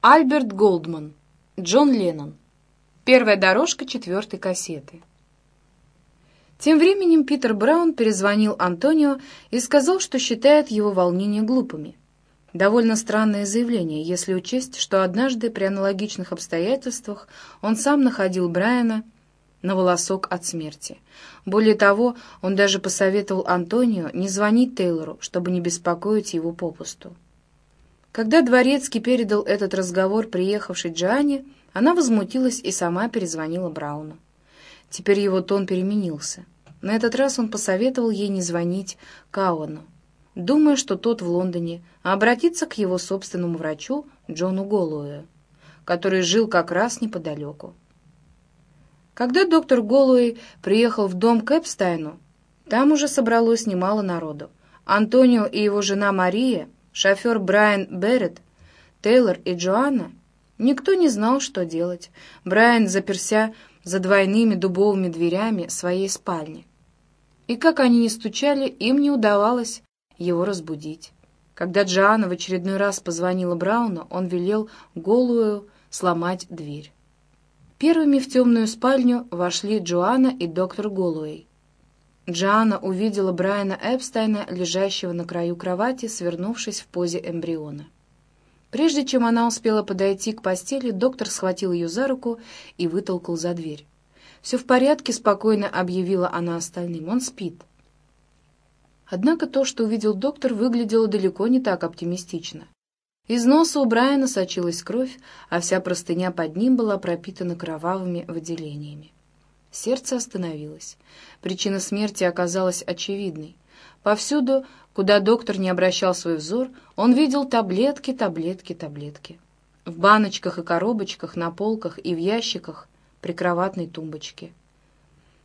Альберт Голдман. Джон Леннон. Первая дорожка четвертой кассеты. Тем временем Питер Браун перезвонил Антонио и сказал, что считает его волнения глупыми. Довольно странное заявление, если учесть, что однажды при аналогичных обстоятельствах он сам находил Брайана на волосок от смерти. Более того, он даже посоветовал Антонио не звонить Тейлору, чтобы не беспокоить его попусту. Когда Дворецкий передал этот разговор приехавшей Джоанне, она возмутилась и сама перезвонила Брауну. Теперь его тон переменился. На этот раз он посоветовал ей не звонить Кауану, думая, что тот в Лондоне, а обратиться к его собственному врачу Джону Голуэю, который жил как раз неподалеку. Когда доктор Голуэй приехал в дом к Эпстайну, там уже собралось немало народу. Антонио и его жена Мария — шофер Брайан Берретт, Тейлор и Джоанна, никто не знал, что делать. Брайан заперся за двойными дубовыми дверями своей спальни. И как они ни стучали, им не удавалось его разбудить. Когда Джоанна в очередной раз позвонила Брауну, он велел Голуэю сломать дверь. Первыми в темную спальню вошли Джоанна и доктор Голуэй. Джоанна увидела Брайана Эпстайна, лежащего на краю кровати, свернувшись в позе эмбриона. Прежде чем она успела подойти к постели, доктор схватил ее за руку и вытолкал за дверь. «Все в порядке», — спокойно объявила она остальным. «Он спит». Однако то, что увидел доктор, выглядело далеко не так оптимистично. Из носа у Брайана сочилась кровь, а вся простыня под ним была пропитана кровавыми выделениями. Сердце остановилось. Причина смерти оказалась очевидной. Повсюду, куда доктор не обращал свой взор, он видел таблетки, таблетки, таблетки. В баночках и коробочках, на полках и в ящиках прикроватной тумбочке.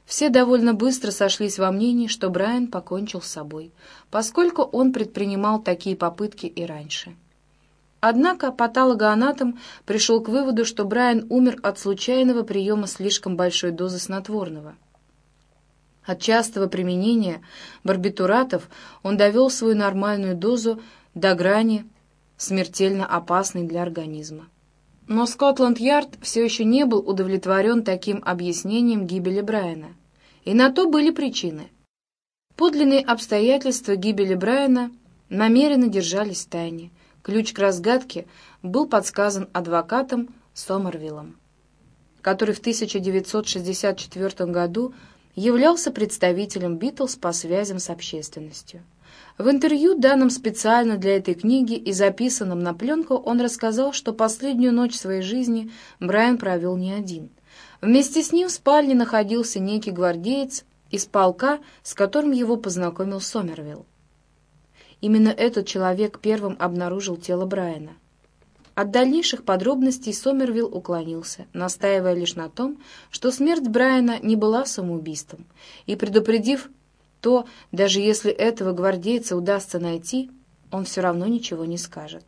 Все довольно быстро сошлись во мнении, что Брайан покончил с собой, поскольку он предпринимал такие попытки и раньше. Однако патологоанатом пришел к выводу, что Брайан умер от случайного приема слишком большой дозы снотворного. От частого применения барбитуратов он довел свою нормальную дозу до грани, смертельно опасной для организма. Но Скотланд-Ярд все еще не был удовлетворен таким объяснением гибели Брайана. И на то были причины. Подлинные обстоятельства гибели Брайана намеренно держались в тайне – Ключ к разгадке был подсказан адвокатом Сомервиллом, который в 1964 году являлся представителем Битлз по связям с общественностью. В интервью, данном специально для этой книги и записанном на пленку, он рассказал, что последнюю ночь своей жизни Брайан провел не один. Вместе с ним в спальне находился некий гвардеец из полка, с которым его познакомил Сомервилл. Именно этот человек первым обнаружил тело Брайана. От дальнейших подробностей Сомервилл уклонился, настаивая лишь на том, что смерть Брайана не была самоубийством, и предупредив то, даже если этого гвардейца удастся найти, он все равно ничего не скажет.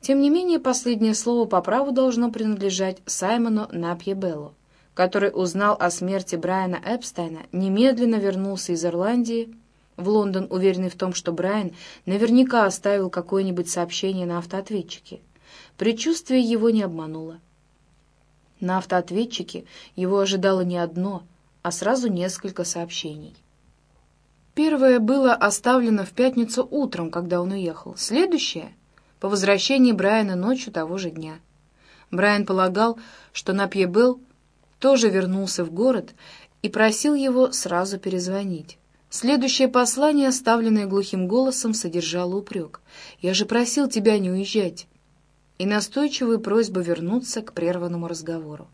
Тем не менее, последнее слово по праву должно принадлежать Саймону Напьебеллу, который узнал о смерти Брайана Эпстайна, немедленно вернулся из Ирландии в Лондон, уверенный в том, что Брайан наверняка оставил какое-нибудь сообщение на автоответчике. Предчувствие его не обмануло. На автоответчике его ожидало не одно, а сразу несколько сообщений. Первое было оставлено в пятницу утром, когда он уехал. Следующее — по возвращении Брайана ночью того же дня. Брайан полагал, что Напьебел тоже вернулся в город и просил его сразу перезвонить. Следующее послание, оставленное глухим голосом, содержало упрек. «Я же просил тебя не уезжать!» И настойчивую просьбу вернуться к прерванному разговору.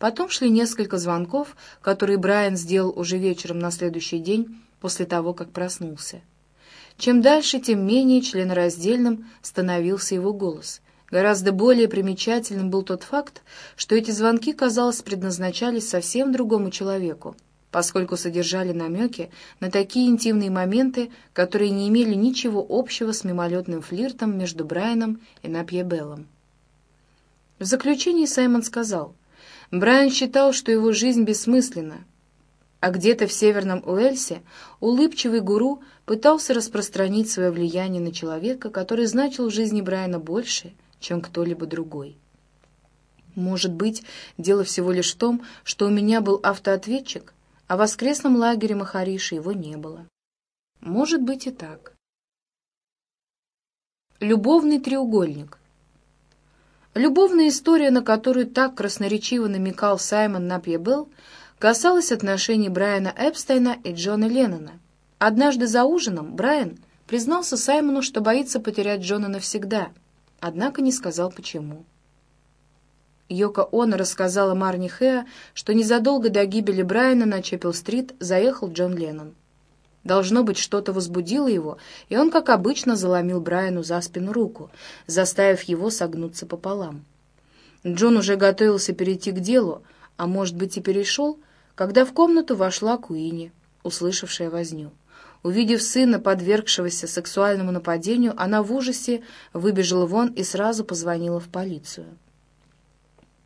Потом шли несколько звонков, которые Брайан сделал уже вечером на следующий день после того, как проснулся. Чем дальше, тем менее членораздельным становился его голос. Гораздо более примечательным был тот факт, что эти звонки, казалось, предназначались совсем другому человеку, поскольку содержали намеки на такие интимные моменты, которые не имели ничего общего с мимолетным флиртом между Брайаном и Напьебеллом. В заключении Саймон сказал, Брайан считал, что его жизнь бессмысленна, а где-то в Северном Уэльсе улыбчивый гуру пытался распространить свое влияние на человека, который значил в жизни Брайана больше, чем кто-либо другой. Может быть, дело всего лишь в том, что у меня был автоответчик, а в воскресном лагере Махариши его не было. Может быть и так. Любовный треугольник. Любовная история, на которую так красноречиво намекал Саймон Напьебелл, касалась отношений Брайана Эпстейна и Джона Леннона. Однажды за ужином Брайан признался Саймону, что боится потерять Джона навсегда, однако не сказал почему. Йоко Оно рассказала Марни Хеа, что незадолго до гибели Брайана на Чеппел-стрит заехал Джон Леннон. Должно быть, что-то возбудило его, и он, как обычно, заломил Брайану за спину руку, заставив его согнуться пополам. Джон уже готовился перейти к делу, а может быть и перешел, когда в комнату вошла Куини, услышавшая возню. Увидев сына, подвергшегося сексуальному нападению, она в ужасе выбежала вон и сразу позвонила в полицию.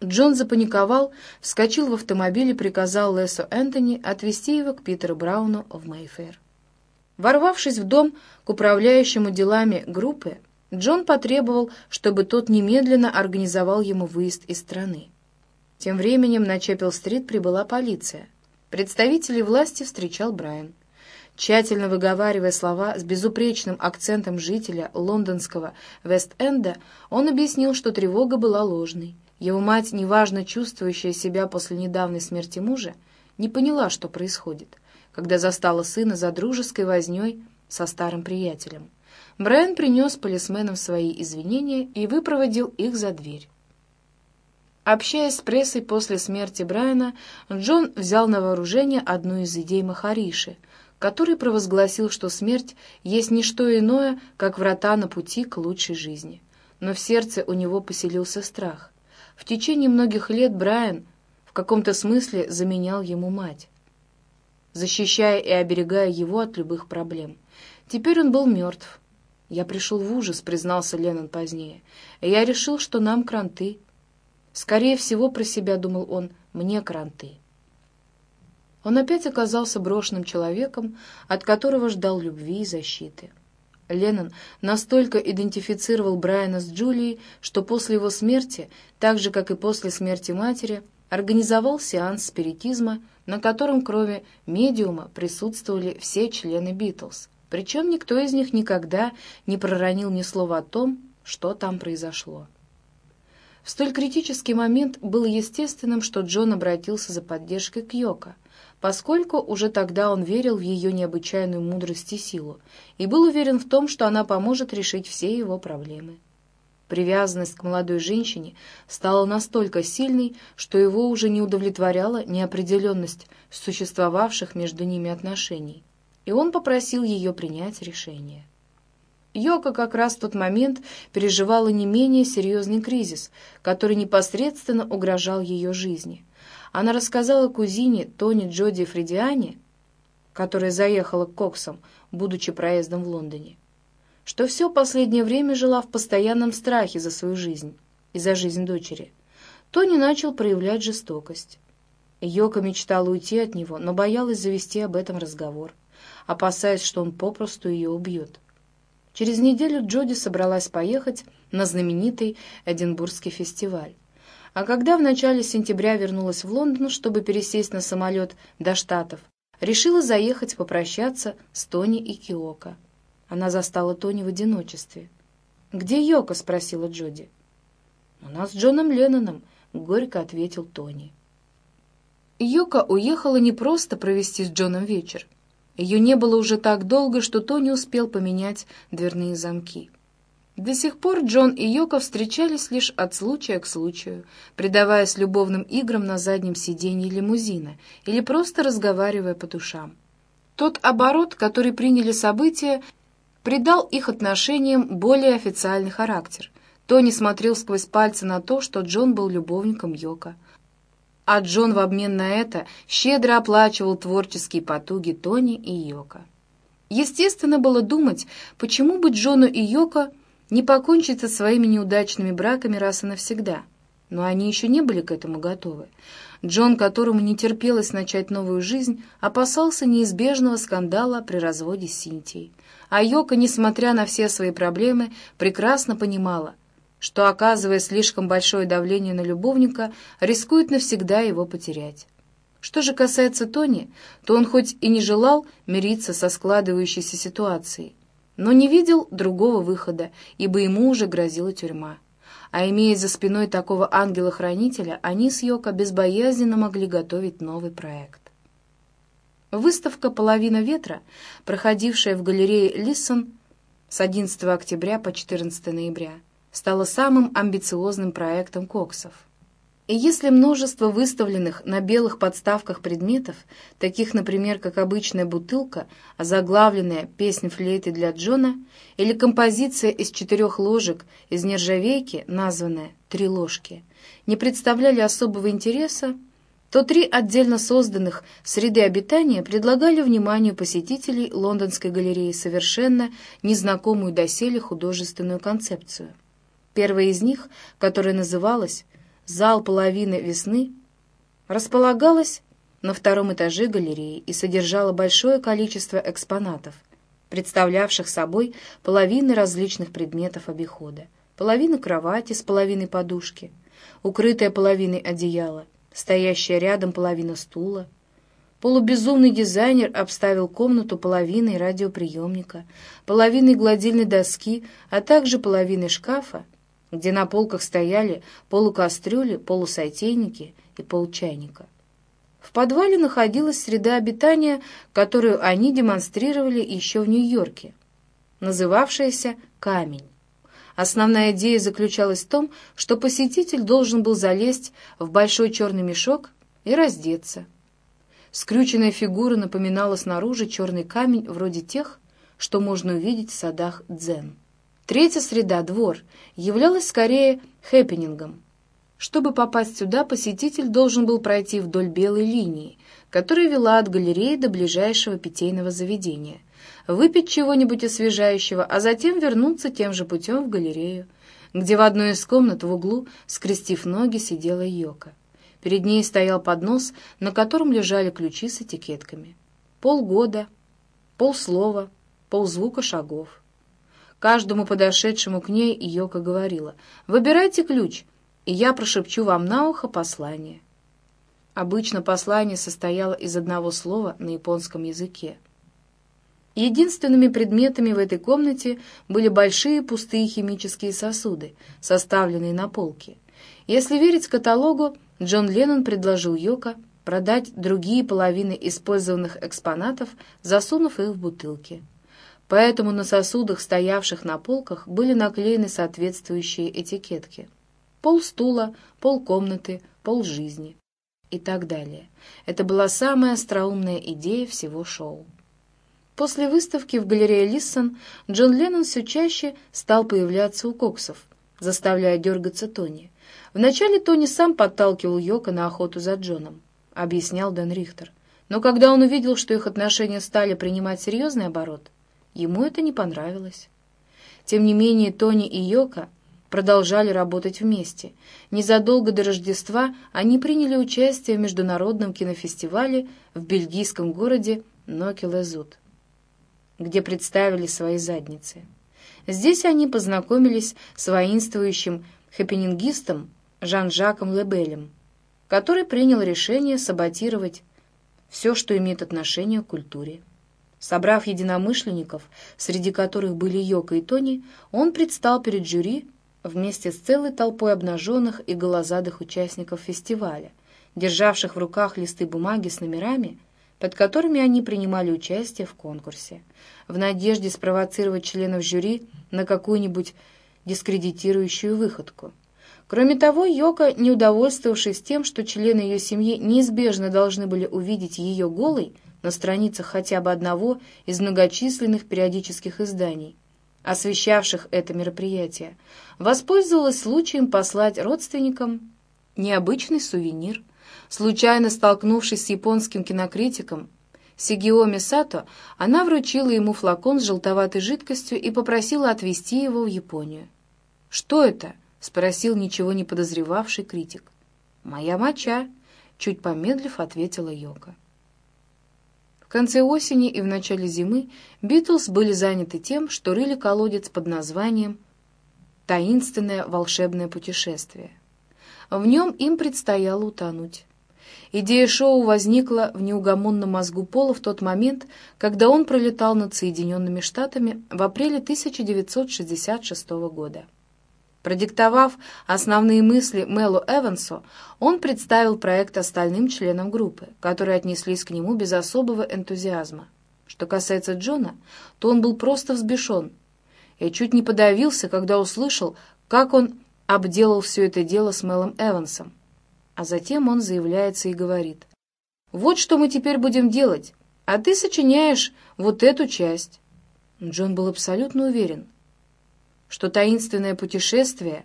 Джон запаниковал, вскочил в автомобиль и приказал Лесу Энтони отвезти его к Питеру Брауну в Мейфер. Ворвавшись в дом к управляющему делами группы, Джон потребовал, чтобы тот немедленно организовал ему выезд из страны. Тем временем на Чеппел-стрит прибыла полиция. Представителей власти встречал Брайан. Тщательно выговаривая слова с безупречным акцентом жителя лондонского Вест-Энда, он объяснил, что тревога была ложной. Его мать, неважно чувствующая себя после недавней смерти мужа, не поняла, что происходит — когда застала сына за дружеской вознёй со старым приятелем. Брайан принес полисменам свои извинения и выпроводил их за дверь. Общаясь с прессой после смерти Брайана, Джон взял на вооружение одну из идей Махариши, который провозгласил, что смерть есть не что иное, как врата на пути к лучшей жизни. Но в сердце у него поселился страх. В течение многих лет Брайан в каком-то смысле заменял ему мать защищая и оберегая его от любых проблем. Теперь он был мертв. «Я пришел в ужас», — признался Леннон позднее. «Я решил, что нам кранты». Скорее всего, про себя думал он, «мне кранты». Он опять оказался брошенным человеком, от которого ждал любви и защиты. Леннон настолько идентифицировал Брайана с Джулией, что после его смерти, так же, как и после смерти матери, организовал сеанс спиритизма, на котором кроме медиума присутствовали все члены Битлз. Причем никто из них никогда не проронил ни слова о том, что там произошло. В столь критический момент было естественным, что Джон обратился за поддержкой к Йоко, поскольку уже тогда он верил в ее необычайную мудрость и силу и был уверен в том, что она поможет решить все его проблемы. Привязанность к молодой женщине стала настолько сильной, что его уже не удовлетворяла неопределенность существовавших между ними отношений, и он попросил ее принять решение. Йока как раз в тот момент переживала не менее серьезный кризис, который непосредственно угрожал ее жизни. Она рассказала кузине Тони Джоди Фредиане, которая заехала к Коксам, будучи проездом в Лондоне, что все последнее время жила в постоянном страхе за свою жизнь и за жизнь дочери. Тони начал проявлять жестокость. Йока мечтала уйти от него, но боялась завести об этом разговор, опасаясь, что он попросту ее убьет. Через неделю Джоди собралась поехать на знаменитый Эдинбургский фестиваль. А когда в начале сентября вернулась в Лондон, чтобы пересесть на самолет до Штатов, решила заехать попрощаться с Тони и Киоко. Она застала Тони в одиночестве. «Где Йоко?» — спросила Джоди. «У нас с Джоном Ленноном», — горько ответил Тони. Йока уехала не просто провести с Джоном вечер. Ее не было уже так долго, что Тони успел поменять дверные замки. До сих пор Джон и Йока встречались лишь от случая к случаю, предаваясь любовным играм на заднем сиденье лимузина или просто разговаривая по душам. Тот оборот, который приняли события, придал их отношениям более официальный характер. Тони смотрел сквозь пальцы на то, что Джон был любовником Йока. А Джон в обмен на это щедро оплачивал творческие потуги Тони и Йока. Естественно было думать, почему бы Джону и Йоко не покончить со своими неудачными браками раз и навсегда. Но они еще не были к этому готовы. Джон, которому не терпелось начать новую жизнь, опасался неизбежного скандала при разводе с Синтией. А Йока, несмотря на все свои проблемы, прекрасно понимала, что, оказывая слишком большое давление на любовника, рискует навсегда его потерять. Что же касается Тони, то он хоть и не желал мириться со складывающейся ситуацией, но не видел другого выхода, ибо ему уже грозила тюрьма. А имея за спиной такого ангела-хранителя, они с Йоко безбоязненно могли готовить новый проект. Выставка «Половина ветра», проходившая в галерее Лиссон с 11 октября по 14 ноября, стала самым амбициозным проектом Коксов. И если множество выставленных на белых подставках предметов, таких, например, как обычная бутылка, озаглавленная «Песня флейты для Джона» или композиция из четырех ложек из нержавейки, названная «Три ложки», не представляли особого интереса, то три отдельно созданных среды обитания предлагали вниманию посетителей лондонской галереи совершенно незнакомую доселе художественную концепцию. Первая из них, которая называлась «Зал половины весны», располагалась на втором этаже галереи и содержала большое количество экспонатов, представлявших собой половины различных предметов обихода, половину кровати с половиной подушки, укрытая половиной одеяла — стоящая рядом половина стула. Полубезумный дизайнер обставил комнату половиной радиоприемника, половиной гладильной доски, а также половиной шкафа, где на полках стояли полукастрюли, полусотейники и полчайника. В подвале находилась среда обитания, которую они демонстрировали еще в Нью-Йорке, называвшаяся «камень». Основная идея заключалась в том, что посетитель должен был залезть в большой черный мешок и раздеться. Скрюченная фигура напоминала снаружи черный камень вроде тех, что можно увидеть в садах дзен. Третья среда, двор, являлась скорее хэппенингом. Чтобы попасть сюда, посетитель должен был пройти вдоль белой линии, которая вела от галереи до ближайшего питейного заведения, выпить чего-нибудь освежающего, а затем вернуться тем же путем в галерею, где в одной из комнат в углу, скрестив ноги, сидела Йока. Перед ней стоял поднос, на котором лежали ключи с этикетками. Полгода, полслова, ползвука шагов. Каждому подошедшему к ней Йока говорила, «Выбирайте ключ, и я прошепчу вам на ухо послание». Обычно послание состояло из одного слова на японском языке. Единственными предметами в этой комнате были большие пустые химические сосуды, составленные на полке. Если верить каталогу, Джон Леннон предложил Йоко продать другие половины использованных экспонатов, засунув их в бутылки. Поэтому на сосудах, стоявших на полках, были наклеены соответствующие этикетки. Пол стула, пол комнаты, пол жизни и так далее. Это была самая остроумная идея всего шоу. После выставки в галерее Лиссон Джон Леннон все чаще стал появляться у коксов, заставляя дергаться Тони. Вначале Тони сам подталкивал Йока на охоту за Джоном, объяснял Дэн Рихтер. Но когда он увидел, что их отношения стали принимать серьезный оборот, ему это не понравилось. Тем не менее, Тони и Йока продолжали работать вместе. Незадолго до Рождества они приняли участие в международном кинофестивале в бельгийском городе Ноки-Лезут где представили свои задницы. Здесь они познакомились с воинствующим хэппенингистом Жан-Жаком Лебелем, который принял решение саботировать все, что имеет отношение к культуре. Собрав единомышленников, среди которых были Йока и Тони, он предстал перед жюри вместе с целой толпой обнаженных и голозадых участников фестиваля, державших в руках листы бумаги с номерами, под которыми они принимали участие в конкурсе, в надежде спровоцировать членов жюри на какую-нибудь дискредитирующую выходку. Кроме того, Йока, не удовольствовавшись тем, что члены ее семьи неизбежно должны были увидеть ее голой на страницах хотя бы одного из многочисленных периодических изданий, освещавших это мероприятие, воспользовалась случаем послать родственникам необычный сувенир – Случайно столкнувшись с японским кинокритиком Сигиоми Сато, она вручила ему флакон с желтоватой жидкостью и попросила отвезти его в Японию. «Что это?» — спросил ничего не подозревавший критик. «Моя моча», — чуть помедлив ответила Йока. В конце осени и в начале зимы Битлз были заняты тем, что рыли колодец под названием таинственное волшебное путешествие. В нем им предстояло утонуть. Идея шоу возникла в неугомонном мозгу Пола в тот момент, когда он пролетал над Соединенными Штатами в апреле 1966 года. Продиктовав основные мысли Мелу Эвансу, он представил проект остальным членам группы, которые отнеслись к нему без особого энтузиазма. Что касается Джона, то он был просто взбешен. Я чуть не подавился, когда услышал, как он обделал все это дело с Мелом Эвансом. А затем он заявляется и говорит, «Вот что мы теперь будем делать, а ты сочиняешь вот эту часть». Джон был абсолютно уверен, что таинственное путешествие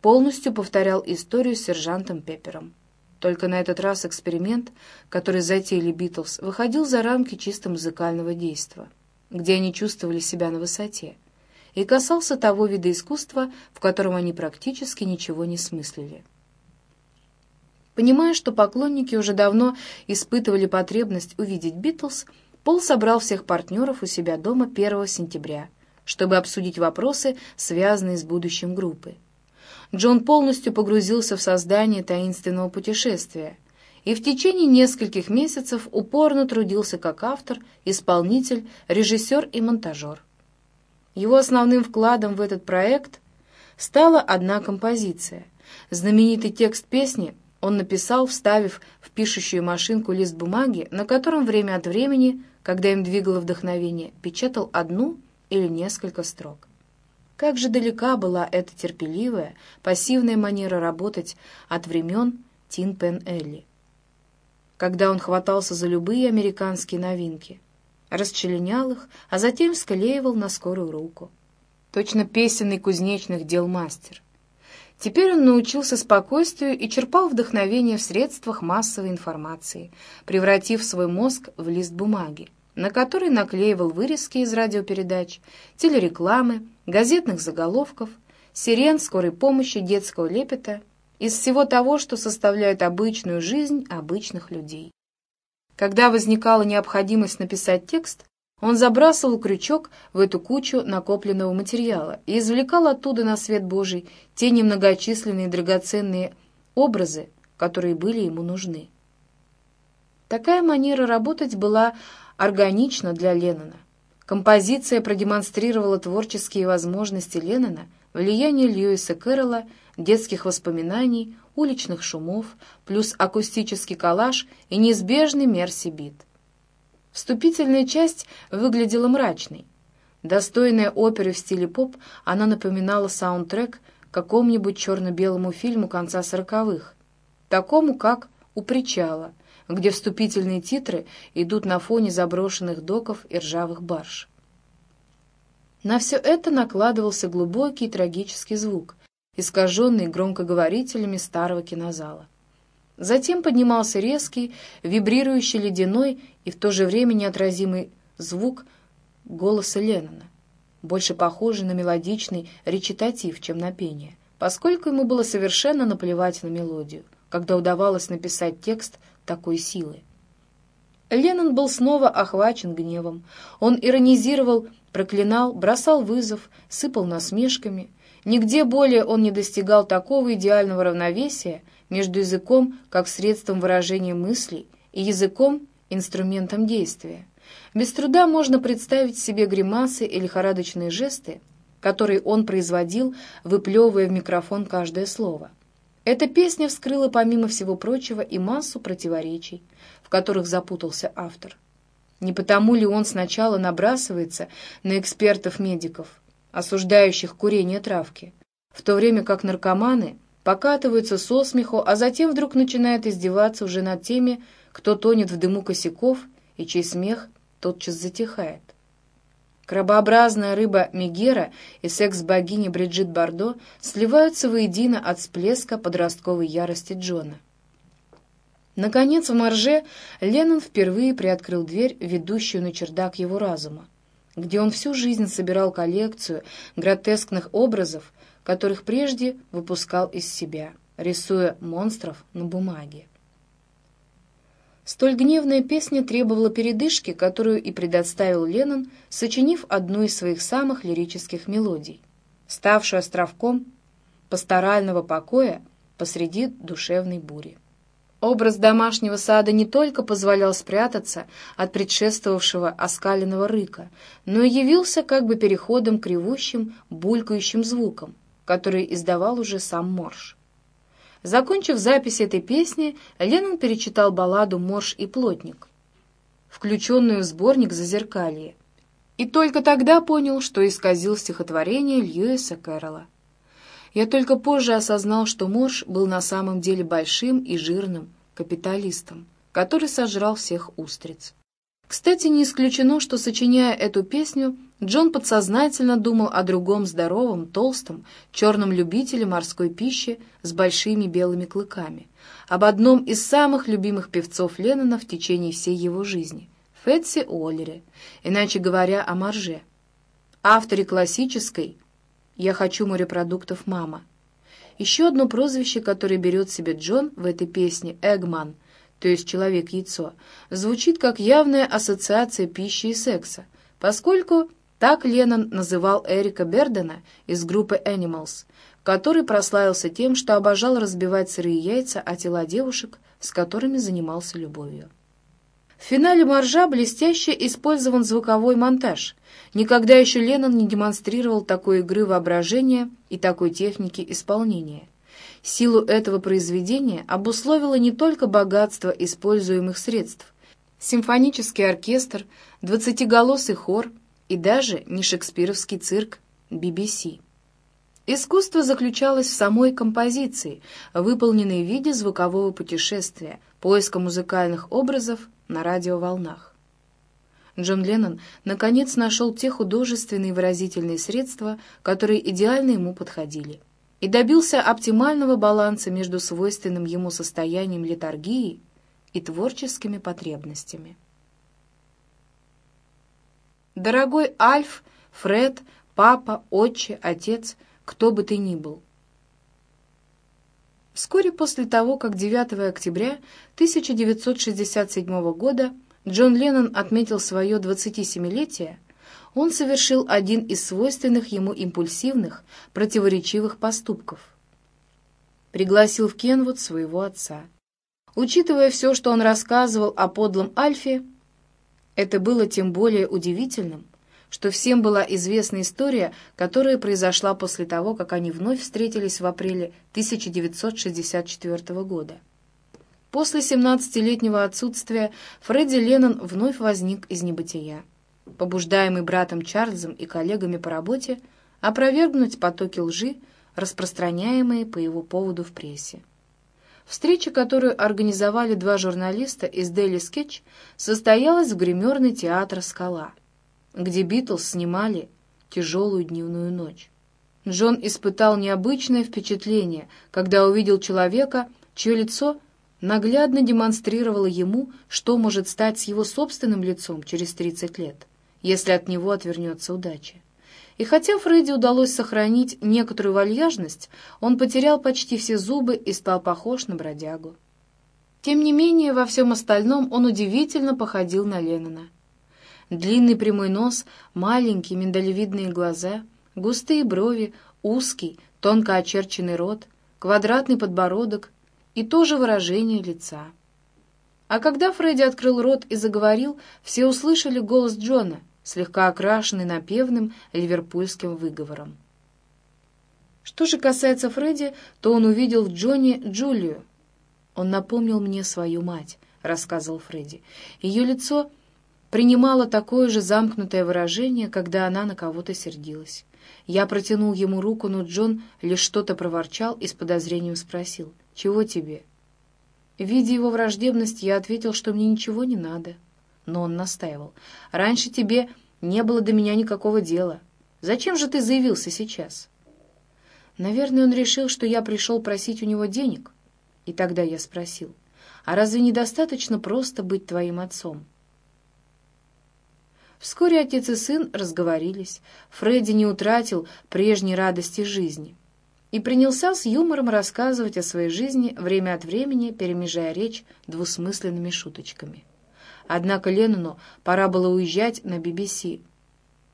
полностью повторял историю с сержантом Пеппером. Только на этот раз эксперимент, который затеяли Битлз, выходил за рамки чисто музыкального действа, где они чувствовали себя на высоте, и касался того вида искусства, в котором они практически ничего не смыслили. Понимая, что поклонники уже давно испытывали потребность увидеть Битлз, Пол собрал всех партнеров у себя дома 1 сентября, чтобы обсудить вопросы, связанные с будущим группы. Джон полностью погрузился в создание таинственного путешествия и в течение нескольких месяцев упорно трудился как автор, исполнитель, режиссер и монтажер. Его основным вкладом в этот проект стала одна композиция. Знаменитый текст песни он написал, вставив в пишущую машинку лист бумаги, на котором время от времени, когда им двигало вдохновение, печатал одну или несколько строк. Как же далека была эта терпеливая, пассивная манера работать от времен Тин Пен Элли, когда он хватался за любые американские новинки, расчленял их, а затем склеивал на скорую руку. Точно песенный кузнечных дел мастер. Теперь он научился спокойствию и черпал вдохновение в средствах массовой информации, превратив свой мозг в лист бумаги, на который наклеивал вырезки из радиопередач, телерекламы, газетных заголовков, сирен скорой помощи, детского лепета, из всего того, что составляет обычную жизнь обычных людей. Когда возникала необходимость написать текст, он забрасывал крючок в эту кучу накопленного материала и извлекал оттуда на свет Божий те немногочисленные драгоценные образы, которые были ему нужны. Такая манера работать была органична для Леннона. Композиция продемонстрировала творческие возможности Леннона, влияние Льюиса Кэрролла, детских воспоминаний, уличных шумов, плюс акустический коллаж и неизбежный мерси-бит. Вступительная часть выглядела мрачной. Достойная оперы в стиле поп, она напоминала саундтрек какому-нибудь черно-белому фильму конца сороковых, такому как «У причала», где вступительные титры идут на фоне заброшенных доков и ржавых барж. На все это накладывался глубокий трагический звук, искаженный громкоговорителями старого кинозала. Затем поднимался резкий, вибрирующий ледяной и в то же время неотразимый звук голоса Леннона, больше похожий на мелодичный речитатив, чем на пение, поскольку ему было совершенно наплевать на мелодию, когда удавалось написать текст такой силы. Леннон был снова охвачен гневом. Он иронизировал, проклинал, бросал вызов, сыпал насмешками. Нигде более он не достигал такого идеального равновесия между языком как средством выражения мыслей и языком инструментом действия. Без труда можно представить себе гримасы и лихорадочные жесты, которые он производил, выплевывая в микрофон каждое слово. Эта песня вскрыла, помимо всего прочего, и массу противоречий, в которых запутался автор. Не потому ли он сначала набрасывается на экспертов-медиков, осуждающих курение травки, в то время как наркоманы покатываются со смеху, а затем вдруг начинают издеваться уже над теми, кто тонет в дыму косяков и чей смех тотчас затихает. Крабообразная рыба Мегера и секс-богиня Бриджит Бардо сливаются воедино от всплеска подростковой ярости Джона. Наконец, в Марже Леннон впервые приоткрыл дверь, ведущую на чердак его разума, где он всю жизнь собирал коллекцию гротескных образов, которых прежде выпускал из себя, рисуя монстров на бумаге. Столь гневная песня требовала передышки, которую и предоставил Леннон, сочинив одну из своих самых лирических мелодий. ставшую островком пасторального покоя посреди душевной бури. Образ домашнего сада не только позволял спрятаться от предшествовавшего оскаленного рыка, но и явился как бы переходом к булькающим звукам, которые издавал уже сам Морж. Закончив запись этой песни, Леннон перечитал балладу «Морж и плотник», включенную в сборник «Зазеркалье», и только тогда понял, что исказил стихотворение Льюиса Кэрролла. Я только позже осознал, что Морж был на самом деле большим и жирным капиталистом, который сожрал всех устриц. Кстати, не исключено, что, сочиняя эту песню, Джон подсознательно думал о другом здоровом, толстом, черном любителе морской пищи с большими белыми клыками, об одном из самых любимых певцов Леннона в течение всей его жизни — Фетси Уоллере, иначе говоря, о Марже, авторе классической «Я хочу морепродуктов, мама». Еще одно прозвище, которое берет себе Джон в этой песне «Эгман», то есть «Человек-яйцо», звучит как явная ассоциация пищи и секса, поскольку так Леннон называл Эрика Бердена из группы Animals, который прославился тем, что обожал разбивать сырые яйца о тела девушек, с которыми занимался любовью. В финале «Моржа» блестяще использован звуковой монтаж. Никогда еще Леннон не демонстрировал такой игры воображения и такой техники исполнения. Силу этого произведения обусловило не только богатство используемых средств. Симфонический оркестр, двадцатиголосый хор и даже не шекспировский цирк BBC. Искусство заключалось в самой композиции, выполненной в виде звукового путешествия, поиска музыкальных образов на радиоволнах. Джон Леннон наконец нашел те художественные выразительные средства, которые идеально ему подходили, и добился оптимального баланса между свойственным ему состоянием литургии и творческими потребностями. Дорогой Альф, Фред, папа, отче, отец, кто бы ты ни был, Вскоре после того, как 9 октября 1967 года Джон Леннон отметил свое 27-летие, он совершил один из свойственных ему импульсивных, противоречивых поступков. Пригласил в Кенвуд своего отца. Учитывая все, что он рассказывал о подлом Альфе, это было тем более удивительным, что всем была известна история, которая произошла после того, как они вновь встретились в апреле 1964 года. После 17-летнего отсутствия Фредди Леннон вновь возник из небытия, побуждаемый братом Чарльзом и коллегами по работе опровергнуть потоки лжи, распространяемые по его поводу в прессе. Встреча, которую организовали два журналиста из Daily Sketch, состоялась в гримерный театр «Скала», где Битлз снимали «Тяжелую дневную ночь». Джон испытал необычное впечатление, когда увидел человека, чье лицо наглядно демонстрировало ему, что может стать с его собственным лицом через 30 лет, если от него отвернется удача. И хотя Фредди удалось сохранить некоторую вальяжность, он потерял почти все зубы и стал похож на бродягу. Тем не менее, во всем остальном он удивительно походил на Леннона. Длинный прямой нос, маленькие миндалевидные глаза, густые брови, узкий, тонко очерченный рот, квадратный подбородок и то же выражение лица. А когда Фредди открыл рот и заговорил, все услышали голос Джона, слегка окрашенный напевным ливерпульским выговором. Что же касается Фредди, то он увидел в Джоне Джулию. «Он напомнил мне свою мать», — рассказывал Фредди. Ее лицо принимала такое же замкнутое выражение, когда она на кого-то сердилась. Я протянул ему руку, но Джон лишь что-то проворчал и с подозрением спросил, «Чего тебе?» Видя его враждебность, я ответил, что мне ничего не надо. Но он настаивал, «Раньше тебе не было до меня никакого дела. Зачем же ты заявился сейчас?» Наверное, он решил, что я пришел просить у него денег. И тогда я спросил, «А разве недостаточно просто быть твоим отцом?» Вскоре отец и сын разговорились. Фредди не утратил прежней радости жизни и принялся с юмором рассказывать о своей жизни, время от времени перемежая речь двусмысленными шуточками. Однако Леннону пора было уезжать на BBC.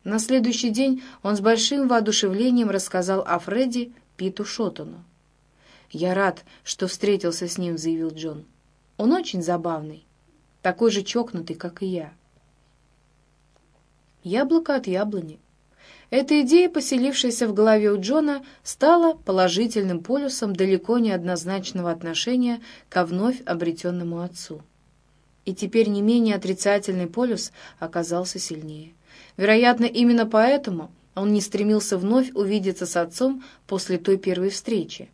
На следующий день он с большим воодушевлением рассказал о Фредди Питу Шотону. «Я рад, что встретился с ним», — заявил Джон. «Он очень забавный, такой же чокнутый, как и я». Яблоко от яблони. Эта идея, поселившаяся в голове у Джона, стала положительным полюсом далеко не однозначного отношения ко вновь обретенному отцу. И теперь не менее отрицательный полюс оказался сильнее. Вероятно, именно поэтому он не стремился вновь увидеться с отцом после той первой встречи.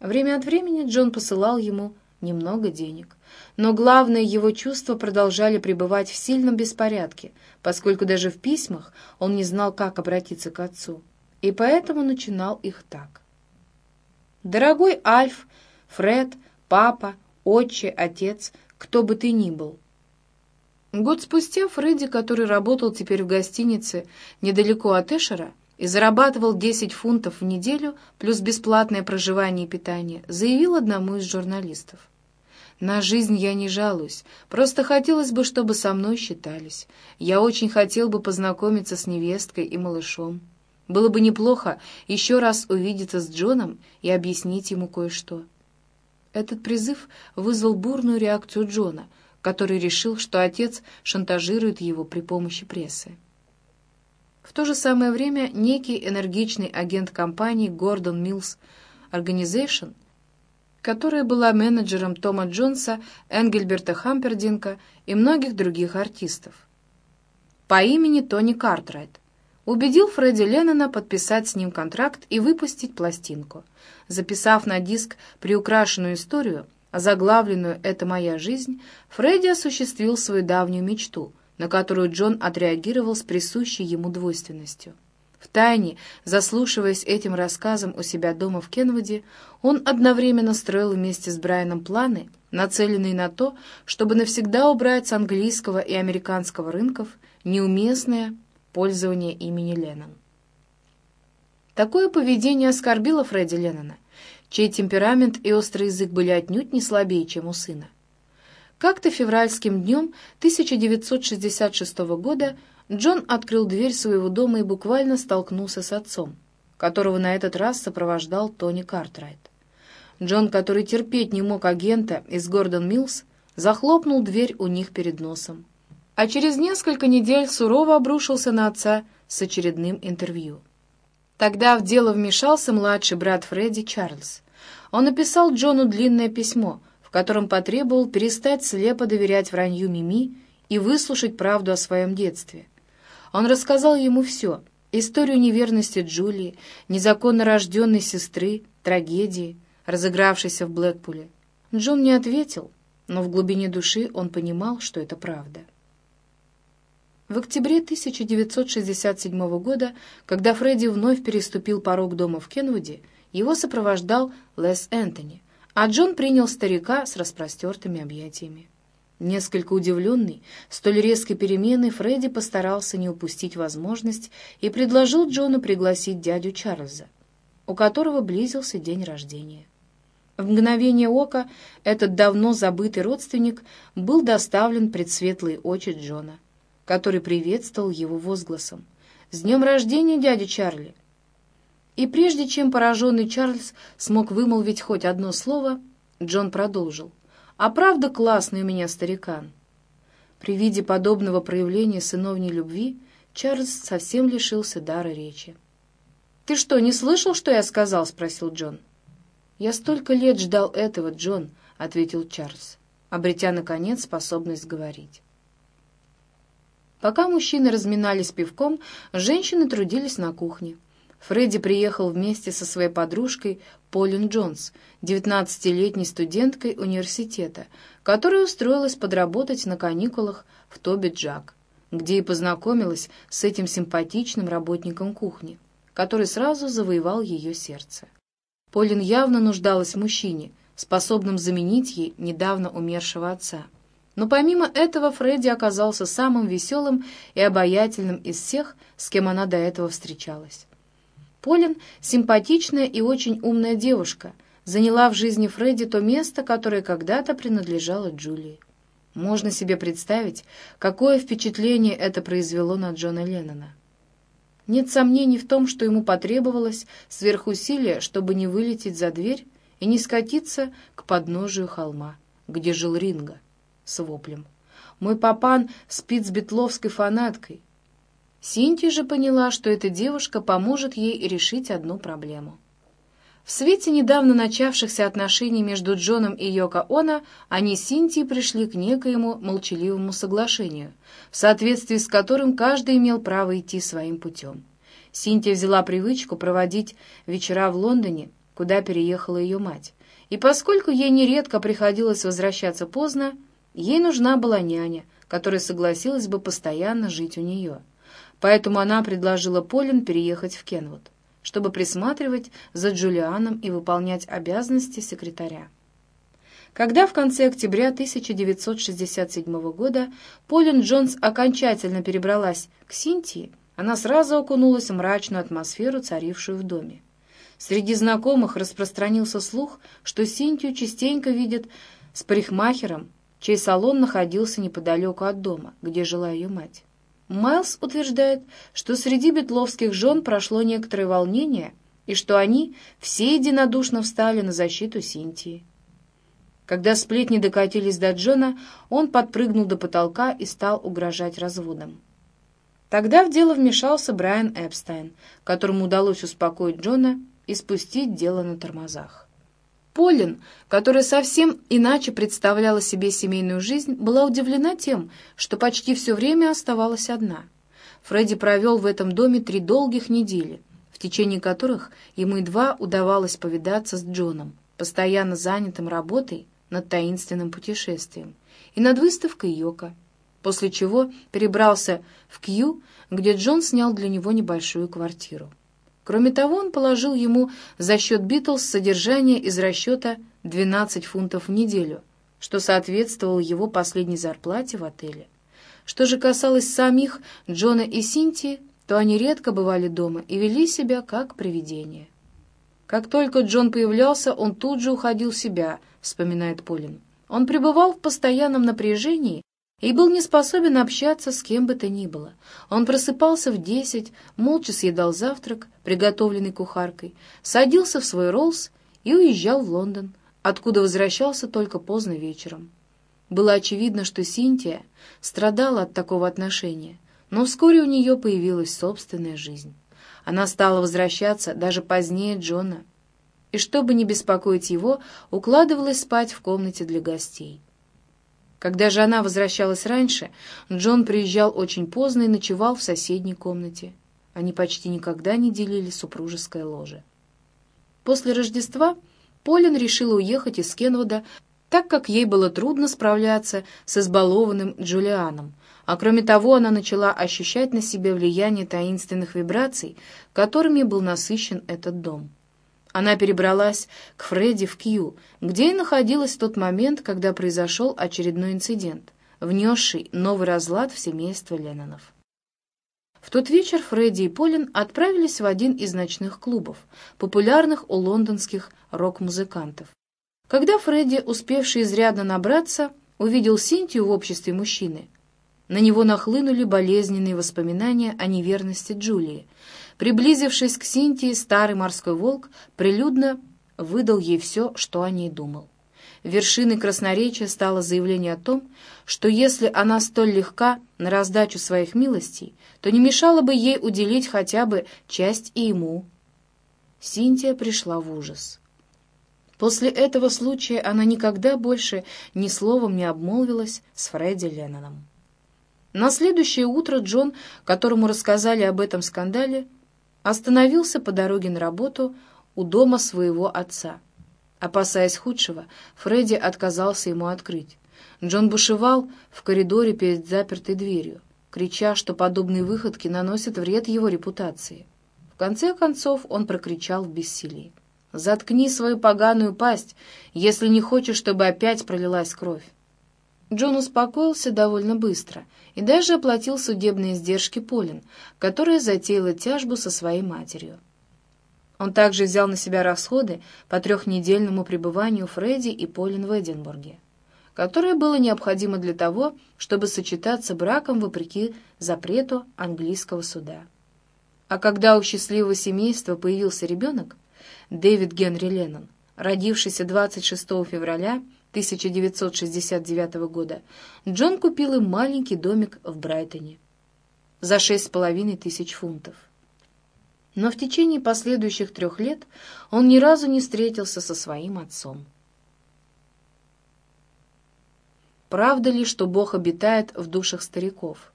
Время от времени Джон посылал ему немного денег. Но главное, его чувства продолжали пребывать в сильном беспорядке, поскольку даже в письмах он не знал, как обратиться к отцу. И поэтому начинал их так. «Дорогой Альф, Фред, папа, отче, отец, кто бы ты ни был». Год спустя Фредди, который работал теперь в гостинице недалеко от Эшера и зарабатывал 10 фунтов в неделю плюс бесплатное проживание и питание, заявил одному из журналистов. На жизнь я не жалуюсь, просто хотелось бы, чтобы со мной считались. Я очень хотел бы познакомиться с невесткой и малышом. Было бы неплохо еще раз увидеться с Джоном и объяснить ему кое-что. Этот призыв вызвал бурную реакцию Джона, который решил, что отец шантажирует его при помощи прессы. В то же самое время некий энергичный агент компании Гордон Миллс Organization – которая была менеджером Тома Джонса, Энгельберта Хампердинка и многих других артистов. По имени Тони Картрайт. Убедил Фредди Леннона подписать с ним контракт и выпустить пластинку. Записав на диск приукрашенную историю, заглавленную «Это моя жизнь», Фредди осуществил свою давнюю мечту, на которую Джон отреагировал с присущей ему двойственностью. Втайне, заслушиваясь этим рассказом у себя дома в Кенвуде, он одновременно строил вместе с Брайаном планы, нацеленные на то, чтобы навсегда убрать с английского и американского рынков неуместное пользование имени Леннон. Такое поведение оскорбило Фредди Леннона, чей темперамент и острый язык были отнюдь не слабее, чем у сына. Как-то февральским днем 1966 года Джон открыл дверь своего дома и буквально столкнулся с отцом, которого на этот раз сопровождал Тони Картрайт. Джон, который терпеть не мог агента из Гордон Миллс, захлопнул дверь у них перед носом. А через несколько недель сурово обрушился на отца с очередным интервью. Тогда в дело вмешался младший брат Фредди Чарльз. Он написал Джону длинное письмо, в котором потребовал перестать слепо доверять вранью Мими и выслушать правду о своем детстве — он рассказал ему все — историю неверности Джулии, незаконно рожденной сестры, трагедии, разыгравшейся в Блэкпуле. Джон не ответил, но в глубине души он понимал, что это правда. В октябре 1967 года, когда Фредди вновь переступил порог дома в Кенвуде, его сопровождал Лес Энтони, а Джон принял старика с распростертыми объятиями. Несколько удивленный столь резкой перемены, Фредди постарался не упустить возможность и предложил Джону пригласить дядю Чарльза, у которого близился день рождения. В мгновение ока этот давно забытый родственник был доставлен пред светлые очи Джона, который приветствовал его возгласом. «С днем рождения, дядя Чарли!» И прежде чем пораженный Чарльз смог вымолвить хоть одно слово, Джон продолжил. А правда классный у меня старикан. При виде подобного проявления сыновней любви Чарльз совсем лишился дара речи. «Ты что, не слышал, что я сказал?» — спросил Джон. «Я столько лет ждал этого, Джон», — ответил Чарльз, обретя, наконец, способность говорить. Пока мужчины разминались пивком, женщины трудились на кухне. Фредди приехал вместе со своей подружкой Полин Джонс, 19-летней студенткой университета, которая устроилась подработать на каникулах в Тоби Джак, где и познакомилась с этим симпатичным работником кухни, который сразу завоевал ее сердце. Полин явно нуждалась в мужчине, способном заменить ей недавно умершего отца. Но помимо этого Фредди оказался самым веселым и обаятельным из всех, с кем она до этого встречалась. Полин — симпатичная и очень умная девушка, заняла в жизни Фредди то место, которое когда-то принадлежало Джулии. Можно себе представить, какое впечатление это произвело на Джона Леннона. Нет сомнений в том, что ему потребовалось сверхусилие, чтобы не вылететь за дверь и не скатиться к подножию холма, где жил Ринга, с воплем. «Мой папан спит с бетловской фанаткой». Синтия же поняла, что эта девушка поможет ей решить одну проблему. В свете недавно начавшихся отношений между Джоном и Йоко Оно они с Синтией пришли к некоему молчаливому соглашению, в соответствии с которым каждый имел право идти своим путем. Синтия взяла привычку проводить вечера в Лондоне, куда переехала ее мать, и поскольку ей нередко приходилось возвращаться поздно, ей нужна была няня, которая согласилась бы постоянно жить у нее. Поэтому она предложила Полин переехать в Кенвуд чтобы присматривать за Джулианом и выполнять обязанности секретаря. Когда в конце октября 1967 года Полин Джонс окончательно перебралась к Синтии, она сразу окунулась в мрачную атмосферу, царившую в доме. Среди знакомых распространился слух, что Синтию частенько видят с парикмахером, чей салон находился неподалеку от дома, где жила ее мать. Майлз утверждает, что среди бетловских жен прошло некоторое волнение и что они все единодушно встали на защиту Синтии. Когда сплетни докатились до Джона, он подпрыгнул до потолка и стал угрожать разводом. Тогда в дело вмешался Брайан Эпстайн, которому удалось успокоить Джона и спустить дело на тормозах. Полин, которая совсем иначе представляла себе семейную жизнь, была удивлена тем, что почти все время оставалась одна. Фредди провел в этом доме три долгих недели, в течение которых ему едва удавалось повидаться с Джоном, постоянно занятым работой над таинственным путешествием и над выставкой Йока, после чего перебрался в Кью, где Джон снял для него небольшую квартиру. Кроме того, он положил ему за счет Битлз содержание из расчета 12 фунтов в неделю, что соответствовало его последней зарплате в отеле. Что же касалось самих Джона и Синтии, то они редко бывали дома и вели себя как привидения. Как только Джон появлялся, он тут же уходил в себя, вспоминает Полин. Он пребывал в постоянном напряжении и был не способен общаться с кем бы то ни было. Он просыпался в десять, молча съедал завтрак, приготовленный кухаркой, садился в свой Роллс и уезжал в Лондон, откуда возвращался только поздно вечером. Было очевидно, что Синтия страдала от такого отношения, но вскоре у нее появилась собственная жизнь. Она стала возвращаться даже позднее Джона, и, чтобы не беспокоить его, укладывалась спать в комнате для гостей. Когда же она возвращалась раньше, Джон приезжал очень поздно и ночевал в соседней комнате. Они почти никогда не делили супружеское ложе. После Рождества Полин решила уехать из Кенвуда, так как ей было трудно справляться с избалованным Джулианом, а кроме того она начала ощущать на себе влияние таинственных вибраций, которыми был насыщен этот дом. Она перебралась к Фредди в Кью, где и находилась в тот момент, когда произошел очередной инцидент, внесший новый разлад в семейство Леннонов. В тот вечер Фредди и Полин отправились в один из ночных клубов, популярных у лондонских рок-музыкантов. Когда Фредди, успевший изрядно набраться, увидел Синтию в обществе мужчины, на него нахлынули болезненные воспоминания о неверности Джулии — Приблизившись к Синтии, старый морской волк прилюдно выдал ей все, что о ней думал. Вершиной красноречия стало заявление о том, что если она столь легка на раздачу своих милостей, то не мешало бы ей уделить хотя бы часть и ему. Синтия пришла в ужас. После этого случая она никогда больше ни словом не обмолвилась с Фредди Ленноном. На следующее утро Джон, которому рассказали об этом скандале, остановился по дороге на работу у дома своего отца. Опасаясь худшего, Фредди отказался ему открыть. Джон бушевал в коридоре перед запертой дверью, крича, что подобные выходки наносят вред его репутации. В конце концов он прокричал в бессилии. «Заткни свою поганую пасть, если не хочешь, чтобы опять пролилась кровь». Джон успокоился довольно быстро и даже оплатил судебные издержки Полин, которая затеяла тяжбу со своей матерью. Он также взял на себя расходы по трехнедельному пребыванию Фредди и Полин в Эдинбурге, которое было необходимо для того, чтобы сочетаться браком вопреки запрету английского суда. А когда у счастливого семейства появился ребенок, Дэвид Генри Леннон, родившийся 26 февраля 1969 года, Джон купил им маленький домик в Брайтоне за шесть с половиной тысяч фунтов. Но в течение последующих трех лет он ни разу не встретился со своим отцом. Правда ли, что Бог обитает в душах стариков?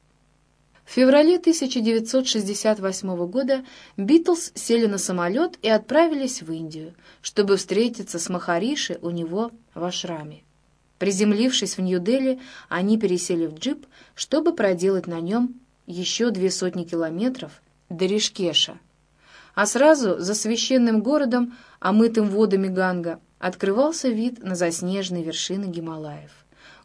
В феврале 1968 года Битлз сели на самолет и отправились в Индию, чтобы встретиться с Махариши у него в Ашраме. Приземлившись в Нью-Дели, они пересели в джип, чтобы проделать на нем еще две сотни километров до Ришкеша. А сразу за священным городом, омытым водами Ганга, открывался вид на заснеженные вершины Гималаев.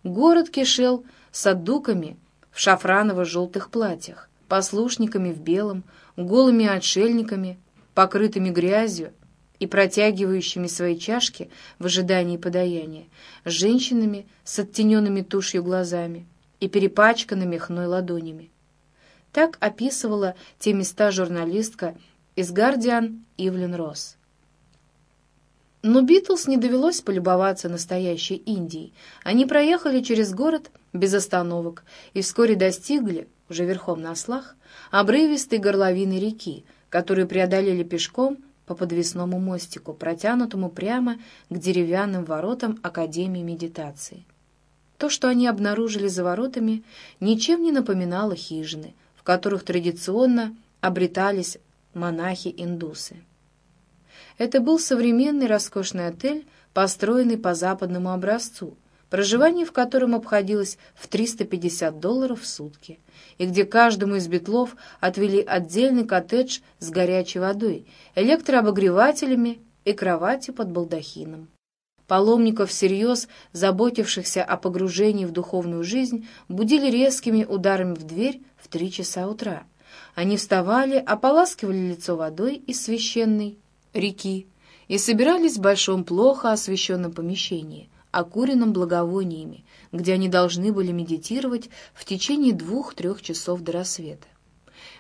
Город кишел саддуками в шафраново-желтых платьях, послушниками в белом, голыми отшельниками, покрытыми грязью и протягивающими свои чашки в ожидании подаяния, женщинами с оттененными тушью глазами и перепачканными хной ладонями. Так описывала те места журналистка из «Гардиан» Ивлин Росс. Но Битлз не довелось полюбоваться настоящей Индией. Они проехали через город без остановок и вскоре достигли, уже верхом на ослах, обрывистой горловины реки, которую преодолели пешком по подвесному мостику, протянутому прямо к деревянным воротам Академии медитации. То, что они обнаружили за воротами, ничем не напоминало хижины, в которых традиционно обретались монахи-индусы. Это был современный роскошный отель, построенный по западному образцу, проживание в котором обходилось в 350 долларов в сутки, и где каждому из битлов отвели отдельный коттедж с горячей водой, электрообогревателями и кроватью под балдахином. Паломников, всерьез заботившихся о погружении в духовную жизнь, будили резкими ударами в дверь в три часа утра. Они вставали, ополаскивали лицо водой из священной реки и собирались в большом плохо освещенном помещении, окуренном благовониями, где они должны были медитировать в течение двух-трех часов до рассвета.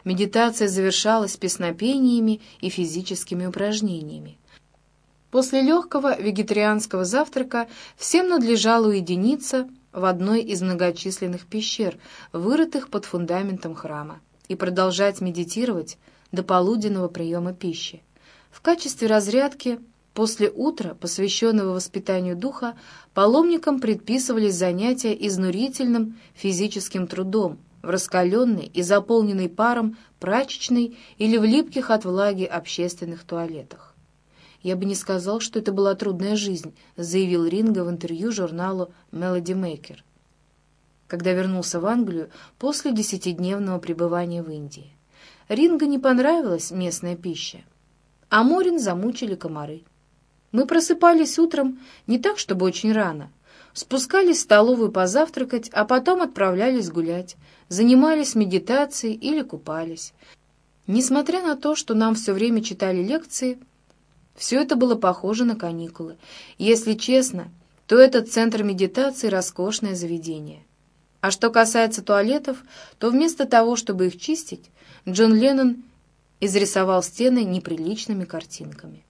Медитация завершалась песнопениями и физическими упражнениями. После легкого вегетарианского завтрака всем надлежало уединиться в одной из многочисленных пещер, вырытых под фундаментом храма, и продолжать медитировать до полуденного приема пищи. В качестве разрядки после утра, посвященного воспитанию духа, паломникам предписывались занятия изнурительным физическим трудом в раскаленной и заполненной паром прачечной или в липких от влаги общественных туалетах. «Я бы не сказал, что это была трудная жизнь», заявил Ринго в интервью журналу «Melody Maker», когда вернулся в Англию после десятидневного пребывания в Индии. Ринго не понравилась местная пища а Морин замучили комары. Мы просыпались утром не так, чтобы очень рано. Спускались в столовую позавтракать, а потом отправлялись гулять, занимались медитацией или купались. Несмотря на то, что нам все время читали лекции, все это было похоже на каникулы. Если честно, то этот центр медитации — роскошное заведение. А что касается туалетов, то вместо того, чтобы их чистить, Джон Леннон изрисовал стены неприличными картинками.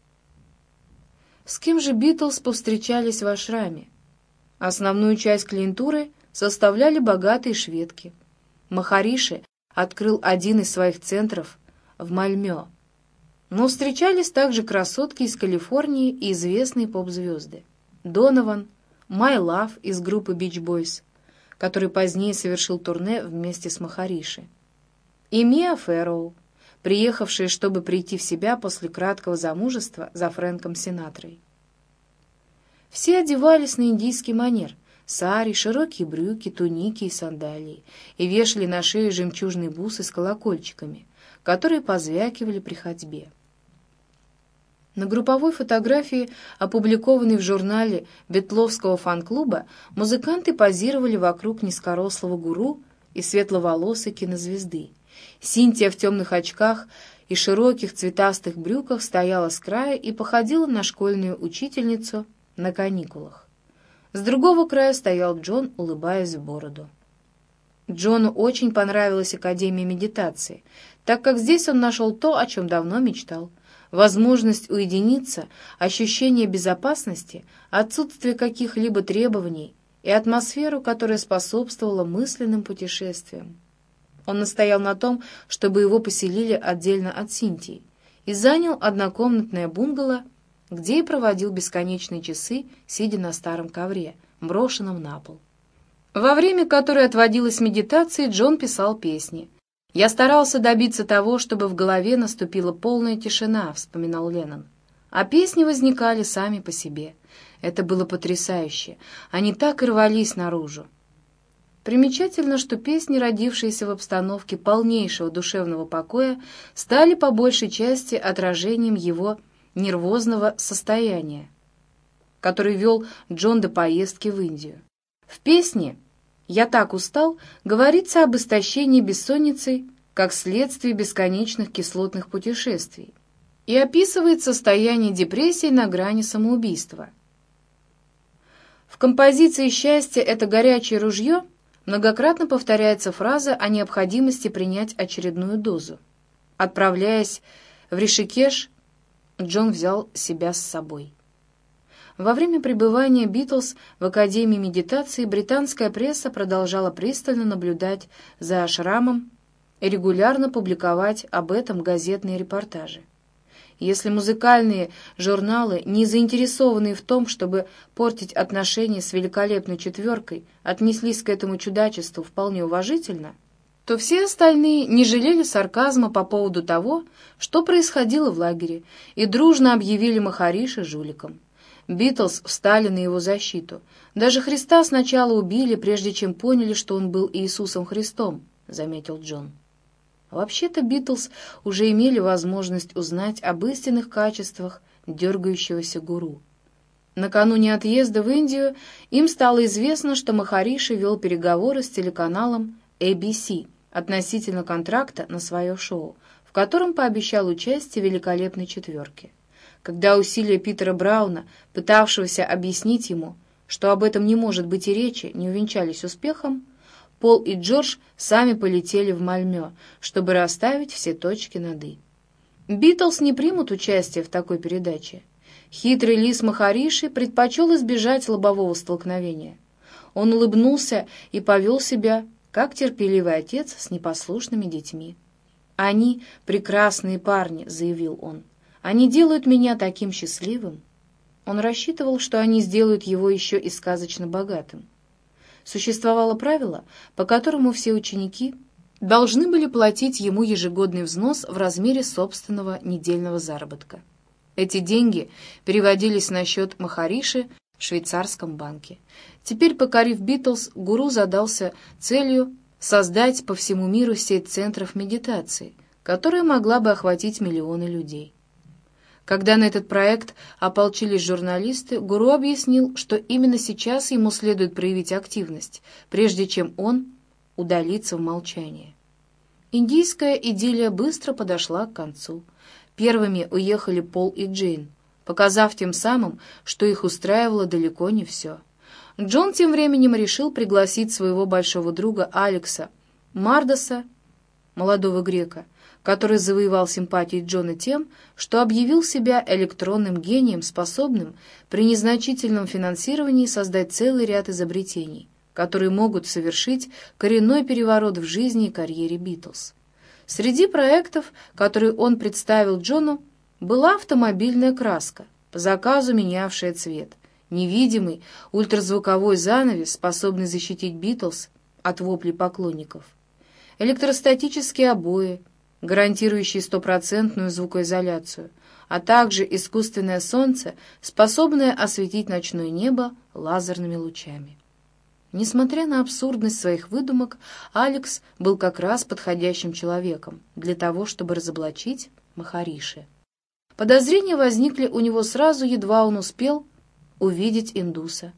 С кем же Битлз повстречались в Ашраме? Основную часть клиентуры составляли богатые шведки. Махариши открыл один из своих центров в Мальмё. Но встречались также красотки из Калифорнии и известные поп-звезды. Донован, Май Лав из группы Beach Boys, который позднее совершил турне вместе с Махариши, и Мия Фэрроу, приехавшие, чтобы прийти в себя после краткого замужества за Фрэнком Синатрой. Все одевались на индийский манер — сари, широкие брюки, туники и сандалии, и вешали на шею жемчужные бусы с колокольчиками, которые позвякивали при ходьбе. На групповой фотографии, опубликованной в журнале Бетловского фан-клуба, музыканты позировали вокруг низкорослого гуру и светловолосой кинозвезды. Синтия в темных очках и широких цветастых брюках стояла с края и походила на школьную учительницу на каникулах. С другого края стоял Джон, улыбаясь в бороду. Джону очень понравилась Академия медитации, так как здесь он нашел то, о чем давно мечтал. Возможность уединиться, ощущение безопасности, отсутствие каких-либо требований и атмосферу, которая способствовала мысленным путешествиям. Он настоял на том, чтобы его поселили отдельно от Синтии, и занял однокомнатное бунгало, где и проводил бесконечные часы, сидя на старом ковре, брошенном на пол. Во время которой отводилась медитации, Джон писал песни. «Я старался добиться того, чтобы в голове наступила полная тишина», — вспоминал Леннон. А песни возникали сами по себе. Это было потрясающе. Они так и рвались наружу. Примечательно, что песни, родившиеся в обстановке полнейшего душевного покоя, стали по большей части отражением его нервозного состояния, который вел Джон до поездки в Индию. В песне «Я так устал» говорится об истощении бессонницей как следствие бесконечных кислотных путешествий и описывает состояние депрессии на грани самоубийства. В композиции «Счастье — это горячее ружье» многократно повторяется фраза о необходимости принять очередную дозу. Отправляясь в Ришикеш, Джон взял себя с собой. Во время пребывания Битлз в Академии медитации британская пресса продолжала пристально наблюдать за ашрамом и регулярно публиковать об этом газетные репортажи. Если музыкальные журналы, не заинтересованные в том, чтобы портить отношения с великолепной четверкой, отнеслись к этому чудачеству вполне уважительно, то все остальные не жалели сарказма по поводу того, что происходило в лагере, и дружно объявили Махариша жуликом. Битлз встали на его защиту. Даже Христа сначала убили, прежде чем поняли, что он был Иисусом Христом, — заметил Джон. Вообще-то Битлз уже имели возможность узнать об истинных качествах дергающегося гуру. Накануне отъезда в Индию им стало известно, что Махариши вел переговоры с телеканалом ABC относительно контракта на свое шоу, в котором пообещал участие великолепной четверке. Когда усилия Питера Брауна, пытавшегося объяснить ему, что об этом не может быть и речи, не увенчались успехом, Пол и Джордж сами полетели в Мальмё, чтобы расставить все точки над «и». Битлз не примут участие в такой передаче. Хитрый лис Махариши предпочел избежать лобового столкновения. Он улыбнулся и повел себя, как терпеливый отец с непослушными детьми. «Они — прекрасные парни», — заявил он. «Они делают меня таким счастливым». Он рассчитывал, что они сделают его еще и сказочно богатым существовало правило, по которому все ученики должны были платить ему ежегодный взнос в размере собственного недельного заработка. Эти деньги переводились на счет Махариши в швейцарском банке. Теперь, покорив Битлз, гуру задался целью создать по всему миру сеть центров медитации, которая могла бы охватить миллионы людей. Когда на этот проект ополчились журналисты, Гуру объяснил, что именно сейчас ему следует проявить активность, прежде чем он удалится в молчание. Индийская идиллия быстро подошла к концу. Первыми уехали Пол и Джейн, показав тем самым, что их устраивало далеко не все. Джон тем временем решил пригласить своего большого друга Алекса Мардоса, молодого грека, который завоевал симпатии Джона тем, что объявил себя электронным гением, способным при незначительном финансировании создать целый ряд изобретений, которые могут совершить коренной переворот в жизни и карьере Битлз. Среди проектов, которые он представил Джону, была автомобильная краска, по заказу менявшая цвет, невидимый ультразвуковой занавес, способный защитить Битлз от воплей поклонников, электростатические обои, гарантирующий стопроцентную звукоизоляцию, а также искусственное солнце, способное осветить ночное небо лазерными лучами. Несмотря на абсурдность своих выдумок, Алекс был как раз подходящим человеком для того, чтобы разоблачить Махариши. Подозрения возникли у него сразу, едва он успел увидеть индуса.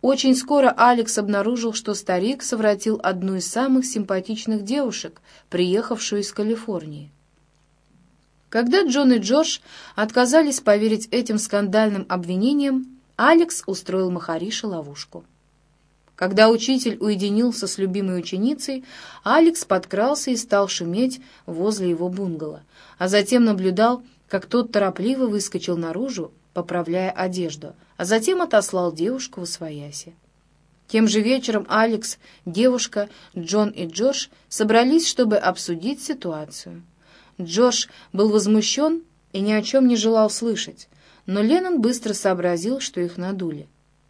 Очень скоро Алекс обнаружил, что старик совратил одну из самых симпатичных девушек, приехавшую из Калифорнии. Когда Джон и Джордж отказались поверить этим скандальным обвинениям, Алекс устроил Махарише ловушку. Когда учитель уединился с любимой ученицей, Алекс подкрался и стал шуметь возле его бунгало, а затем наблюдал, как тот торопливо выскочил наружу, поправляя одежду, а затем отослал девушку в освояси. Тем же вечером Алекс, девушка, Джон и Джордж собрались, чтобы обсудить ситуацию. Джордж был возмущен и ни о чем не желал слышать, но Леннон быстро сообразил, что их надули.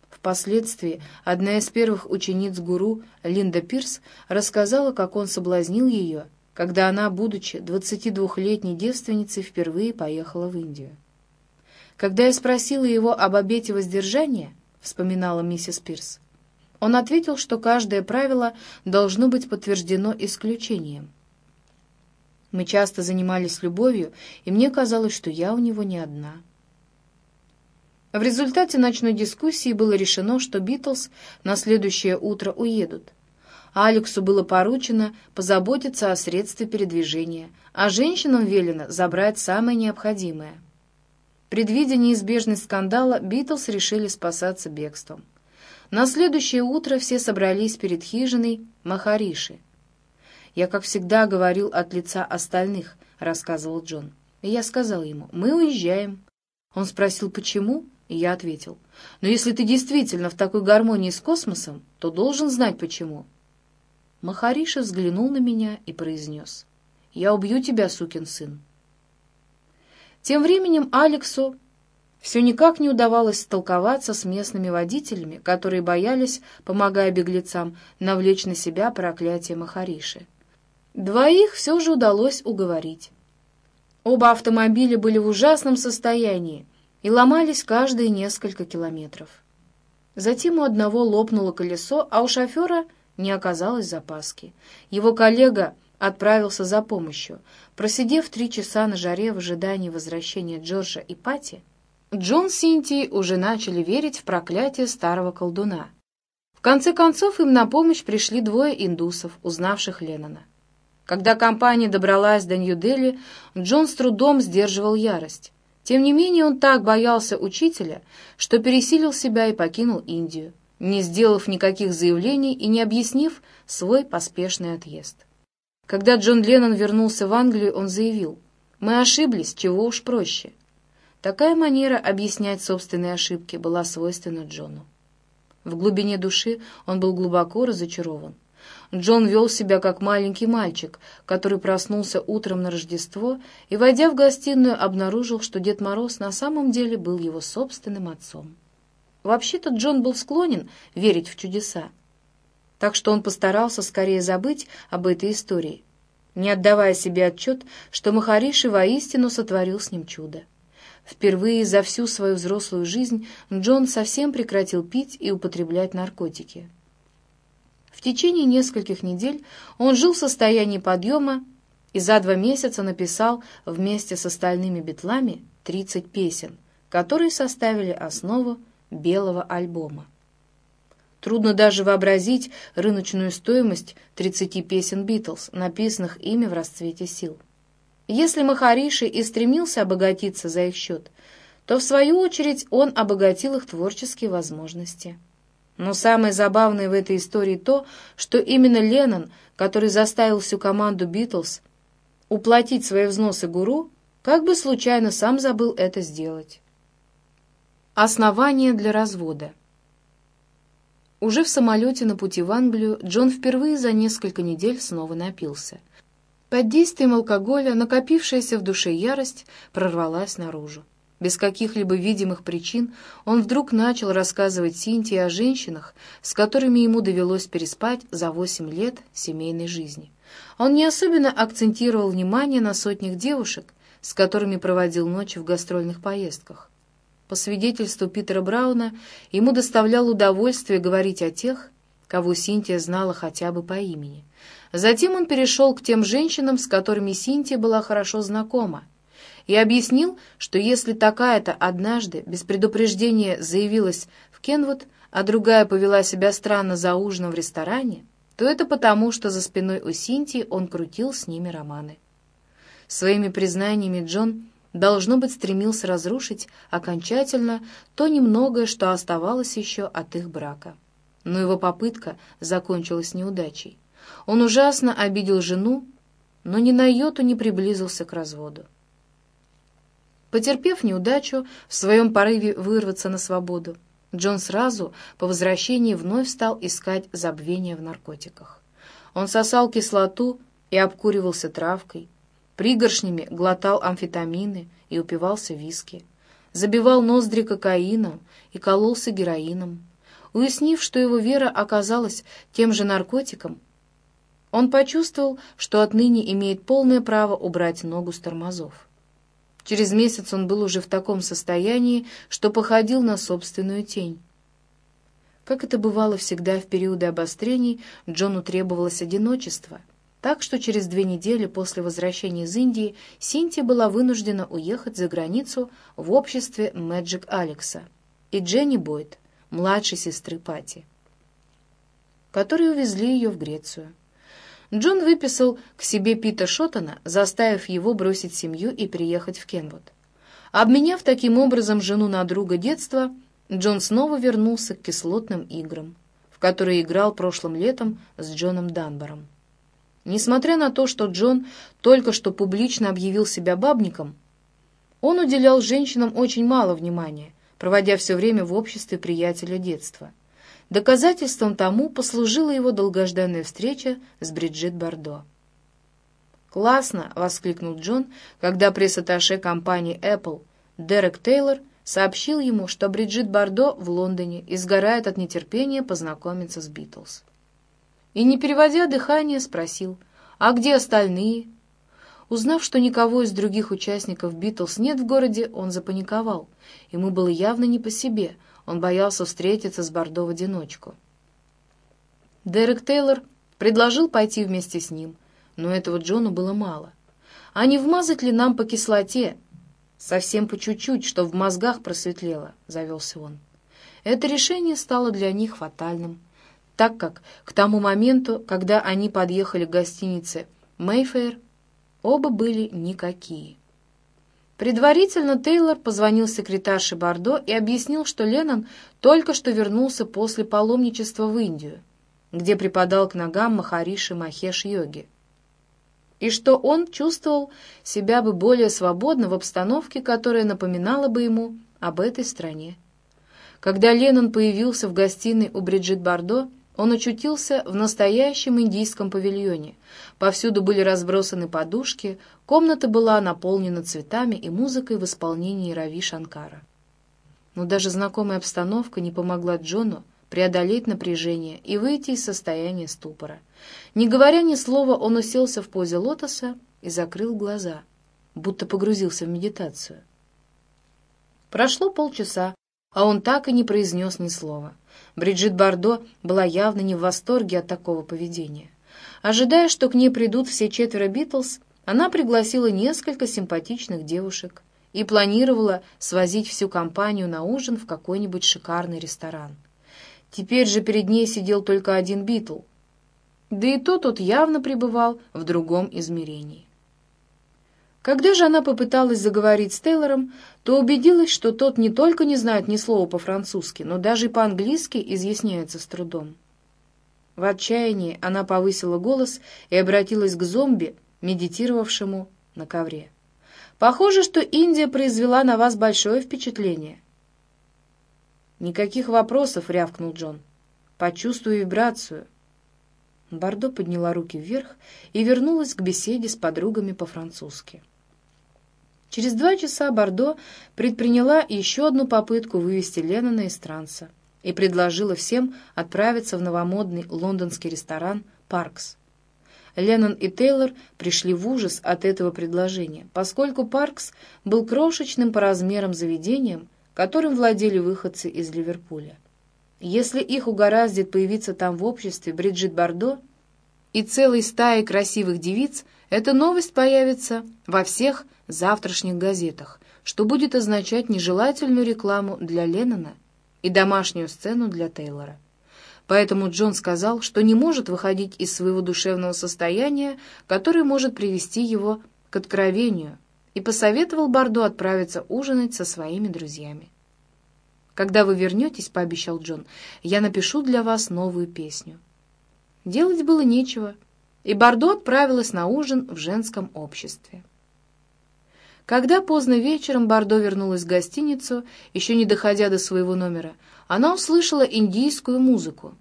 Впоследствии одна из первых учениц гуру, Линда Пирс, рассказала, как он соблазнил ее, когда она, будучи 22-летней девственницей, впервые поехала в Индию. «Когда я спросила его об обете воздержания», — вспоминала миссис Пирс, он ответил, что каждое правило должно быть подтверждено исключением. Мы часто занимались любовью, и мне казалось, что я у него не одна. В результате ночной дискуссии было решено, что Битлз на следующее утро уедут. Алексу было поручено позаботиться о средстве передвижения, а женщинам велено забрать самое необходимое. Предвидя неизбежность скандала, Битлз решили спасаться бегством. На следующее утро все собрались перед хижиной Махариши. «Я, как всегда, говорил от лица остальных», — рассказывал Джон. И я сказал ему, «Мы уезжаем». Он спросил, почему, и я ответил, «Но если ты действительно в такой гармонии с космосом, то должен знать, почему». Махариша взглянул на меня и произнес, «Я убью тебя, сукин сын». Тем временем Алексу все никак не удавалось столковаться с местными водителями, которые боялись, помогая беглецам, навлечь на себя проклятие Махариши. Двоих все же удалось уговорить. Оба автомобиля были в ужасном состоянии, и ломались каждые несколько километров. Затем у одного лопнуло колесо, а у шофера не оказалось запаски. Его коллега отправился за помощью. Просидев три часа на жаре в ожидании возвращения Джорджа и Пати, Джон с Синтией уже начали верить в проклятие старого колдуна. В конце концов им на помощь пришли двое индусов, узнавших Леннона. Когда компания добралась до Нью-Дели, Джон с трудом сдерживал ярость. Тем не менее он так боялся учителя, что пересилил себя и покинул Индию, не сделав никаких заявлений и не объяснив свой поспешный отъезд. Когда Джон Леннон вернулся в Англию, он заявил, «Мы ошиблись, чего уж проще». Такая манера объяснять собственные ошибки была свойственна Джону. В глубине души он был глубоко разочарован. Джон вел себя как маленький мальчик, который проснулся утром на Рождество и, войдя в гостиную, обнаружил, что Дед Мороз на самом деле был его собственным отцом. Вообще-то Джон был склонен верить в чудеса, так что он постарался скорее забыть об этой истории, не отдавая себе отчет, что Махариши воистину сотворил с ним чудо. Впервые за всю свою взрослую жизнь Джон совсем прекратил пить и употреблять наркотики. В течение нескольких недель он жил в состоянии подъема и за два месяца написал вместе с остальными битлами 30 песен, которые составили основу белого альбома. Трудно даже вообразить рыночную стоимость 30 песен Битлз, написанных ими в расцвете сил. Если Махариши и стремился обогатиться за их счет, то, в свою очередь, он обогатил их творческие возможности. Но самое забавное в этой истории то, что именно Леннон, который заставил всю команду «Битлз» уплатить свои взносы гуру, как бы случайно сам забыл это сделать. Основание для развода Уже в самолете на пути в Англию Джон впервые за несколько недель снова напился. Под действием алкоголя накопившаяся в душе ярость прорвалась наружу. Без каких-либо видимых причин он вдруг начал рассказывать Синтии о женщинах, с которыми ему довелось переспать за восемь лет семейной жизни. Он не особенно акцентировал внимание на сотнях девушек, с которыми проводил ночи в гастрольных поездках. По свидетельству Питера Брауна, ему доставляло удовольствие говорить о тех, кого Синтия знала хотя бы по имени. Затем он перешел к тем женщинам, с которыми Синтия была хорошо знакома, и объяснил, что если такая-то однажды без предупреждения заявилась в Кенвуд, а другая повела себя странно за ужином в ресторане, то это потому, что за спиной у Синтии он крутил с ними романы. Своими признаниями Джон, должно быть, стремился разрушить окончательно то немногое, что оставалось еще от их брака. но его попытка закончилась неудачей. Он ужасно обидел жену, но ни на йоту не приблизился к разводу. Потерпев неудачу в своем порыве вырваться на свободу, Джон сразу по возвращении вновь стал искать забвение в наркотиках. Он сосал кислоту и обкуривался травкой, пригоршнями глотал амфетамины и упивался виски, забивал ноздри кокаином и кололся героином. Уяснив, что его вера оказалась тем же наркотиком, он почувствовал, что отныне имеет полное право убрать ногу с тормозов. Через месяц он был уже в таком состоянии, что походил на собственную тень. Как это бывало всегда в периоды обострений, Джону требовалось одиночество, так что через две недели после возвращения из Индии Синтия была вынуждена уехать за границу в обществе Мэджик Алекса и Дженни Бойд, младшей сестры Пати, которые увезли ее в Грецию. Джон выписал к себе Пита Шоттона, заставив его бросить семью и переехать в Кенвуд. Обменяв таким образом жену на друга детства, Джон снова вернулся к кислотным играм, в которые играл прошлым летом с Джоном Данбором. Несмотря на то, что Джон только что публично объявил себя бабником, он уделял женщинам очень мало внимания, проводя все время в обществе приятеля детства — Доказательством тому послужила его долгожданная встреча с Бриджит Бардо. «Классно!» — воскликнул Джон, когда пресс-атташе компании Apple Дерек Тейлор сообщил ему, что Бриджит Бардо в Лондоне изгорает от нетерпения познакомиться с Битлз. И, не переводя дыхание, спросил, «А где остальные?» Узнав, что никого из других участников Битлз нет в городе, он запаниковал. Ему было явно не по себе — он боялся встретиться с Бордо в одиночку. Дерек Тейлор предложил пойти вместе с ним, но этого Джону было мало. А не вмазать ли нам по кислоте? Совсем по чуть-чуть, что в мозгах просветлело, завелся он. Это решение стало для них фатальным, так как к тому моменту, когда они подъехали к гостинице «Мэйфэйр», оба были никакие. Предварительно Тейлор позвонил секретарше Бордо и объяснил, что Леннон только что вернулся после паломничества в Индию, где преподал к ногам Махариши Махеш-йоги, и что он чувствовал себя бы более свободно в обстановке, которая напоминала бы ему об этой стране. Когда Леннон появился в гостиной у Бриджит Бардо, он очутился в настоящем индийском павильоне. Повсюду были разбросаны подушки, комната была наполнена цветами и музыкой в исполнении Рави Шанкара. Но даже знакомая обстановка не помогла Джону преодолеть напряжение и выйти из состояния ступора. Не говоря ни слова, он уселся в позе лотоса и закрыл глаза, будто погрузился в медитацию. Прошло полчаса, а он так и не произнес ни слова. Бриджит Бардо была явно не в восторге от такого поведения. Ожидая, что к ней придут все четверо Битлз, она пригласила несколько симпатичных девушек и планировала свозить всю компанию на ужин в какой-нибудь шикарный ресторан. Теперь же перед ней сидел только один Битл, да и то тот явно пребывал в другом измерении. Когда же она попыталась заговорить с Тейлором, то убедилась, что тот не только не знает ни слова по-французски, но даже и по-английски изъясняется с трудом. В отчаянии она повысила голос и обратилась к зомби, медитировавшему на ковре. «Похоже, что Индия произвела на вас большое впечатление». «Никаких вопросов», — рявкнул Джон. «Почувствуй вибрацию». Бардо подняла руки вверх и вернулась к беседе с подругами по-французски. Через два часа Бордо предприняла еще одну попытку вывести Леннона из транса и предложила всем отправиться в новомодный лондонский ресторан «Паркс». Леннон и Тейлор пришли в ужас от этого предложения, поскольку «Паркс» был крошечным по размерам заведением, которым владели выходцы из Ливерпуля. Если их угораздит появиться там в обществе Бриджит Бардо и целой стаи красивых девиц, эта новость появится во всех завтрашних газетах, что будет означать нежелательную рекламу для Леннона и домашнюю сцену для Тейлора. Поэтому Джон сказал, что не может выходить из своего душевного состояния, которое может привести его к откровению, и посоветовал Бардо отправиться ужинать со своими друзьями. «Когда вы вернетесь, — пообещал Джон, — я напишу для вас новую песню». Делать было нечего, и Бардо отправилась на ужин в женском обществе. Когда поздно вечером Бардо вернулась в гостиницу, еще не доходя до своего номера, она услышала индийскую музыку.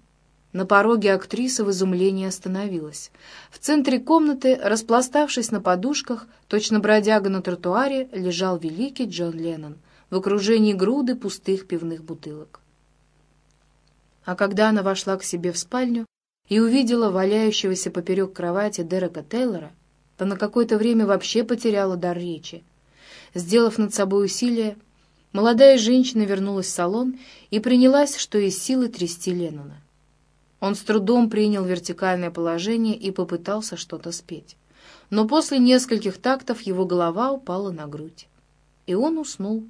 На пороге актриса в изумлении остановилась. В центре комнаты, распластавшись на подушках, точно бродяга на тротуаре, лежал великий Джон Леннон в окружении груды пустых пивных бутылок. А когда она вошла к себе в спальню и увидела валяющегося поперек кровати Дерека Тейлора, то на какое-то время вообще потеряла дар речи. Сделав над собой усилие, молодая женщина вернулась в салон и принялась, что из силы, трясти Леннона. Он с трудом принял вертикальное положение и попытался что-то спеть. Но после нескольких тактов его голова упала на грудь. И он уснул.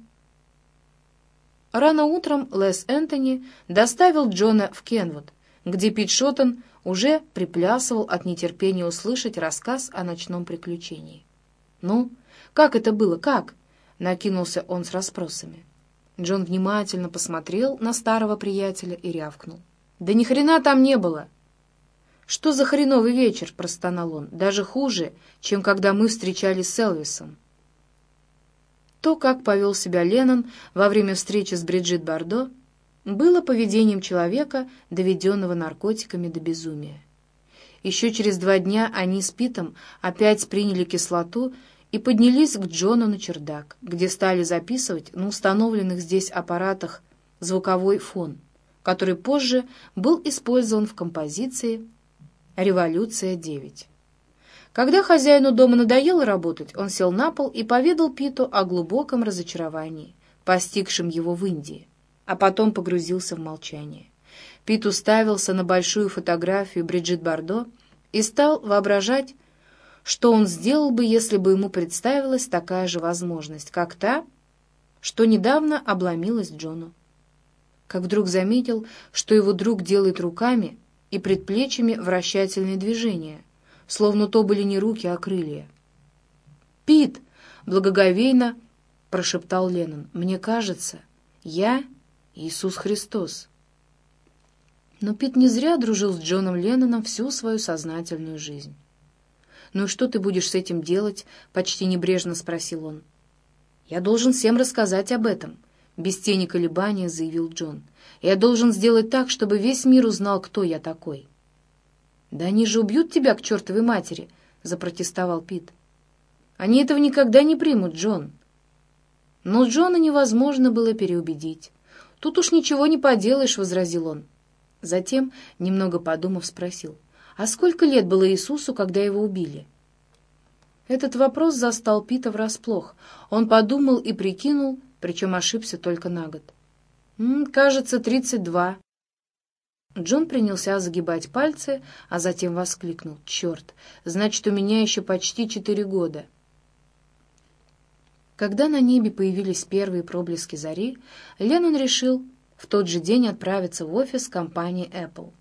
Рано утром Лес Энтони доставил Джона в Кенвуд, где Пит Шоттон уже приплясывал от нетерпения услышать рассказ о ночном приключении. «Ну, как это было, как?» — накинулся он с расспросами. Джон внимательно посмотрел на старого приятеля и рявкнул. «Да ни хрена там не было!» «Что за хреновый вечер?» — простонал он. «Даже хуже, чем когда мы встречались с Элвисом». То, как повел себя Леннон во время встречи с Бриджит Бардо, было поведением человека, доведенного наркотиками до безумия. Еще через два дня они с Питом опять приняли кислоту и поднялись к Джону на чердак, где стали записывать на установленных здесь аппаратах звуковой фон — который позже был использован в композиции «Революция-9». Когда хозяину дома надоело работать, он сел на пол и поведал Питу о глубоком разочаровании, постигшем его в Индии, а потом погрузился в молчание. Пит уставился на большую фотографию Бриджит Бардо и стал воображать, что он сделал бы, если бы ему представилась такая же возможность, как та, что недавно обломилась Джону как вдруг заметил, что его друг делает руками и предплечьями вращательные движения, словно то были не руки, а крылья. «Пит!» — благоговейно прошептал Леннон. «Мне кажется, я Иисус Христос». Но Пит не зря дружил с Джоном Ленноном всю свою сознательную жизнь. «Ну и что ты будешь с этим делать?» — почти небрежно спросил он. «Я должен всем рассказать об этом», без тени колебания заявил Джон. «Я должен сделать так, чтобы весь мир узнал, кто я такой». «Да они же убьют тебя к чертовой матери!» — запротестовал Пит. «Они этого никогда не примут, Джон». Но Джона невозможно было переубедить. «Тут уж ничего не поделаешь», — возразил он. Затем, немного подумав, спросил, «А сколько лет было Иисусу, когда его убили?» Этот вопрос застал Пита врасплох. Он подумал и прикинул, причем ошибся только на год. «М -м, «Кажется, тридцать два». Джон принялся загибать пальцы, а затем воскликнул. «Черт, значит, у меня еще почти четыре года». Когда на небе появились первые проблески зари, Леннон решил в тот же день отправиться в офис компании Apple,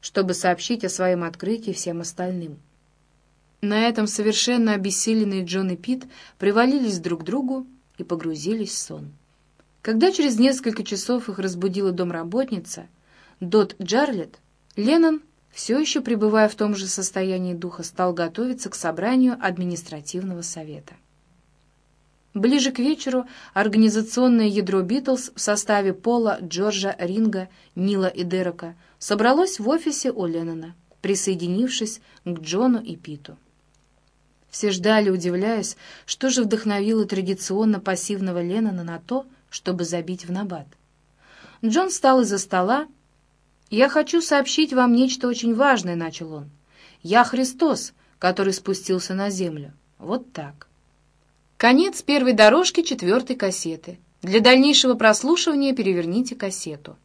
чтобы сообщить о своем открытии всем остальным. На этом совершенно обессиленные Джон и Пит привалились друг к другу и погрузились в сон. Когда через несколько часов их разбудила домработница, Дот Джарлет, Леннон, все еще пребывая в том же состоянии духа, стал готовиться к собранию административного совета. Ближе к вечеру организационное ядро «Битлз» в составе Пола, Джорджа, Ринга, Нила и Дерека собралось в офисе у Леннона, присоединившись к Джону и Питу. Все ждали, удивляясь, что же вдохновило традиционно пассивного Леннона на то, чтобы забить в набат. Джон встал из-за стола. «Я хочу сообщить вам нечто очень важное», — начал он. «Я Христос, который спустился на землю. Вот так». Конец первой дорожки четвертой кассеты. Для дальнейшего прослушивания переверните кассету.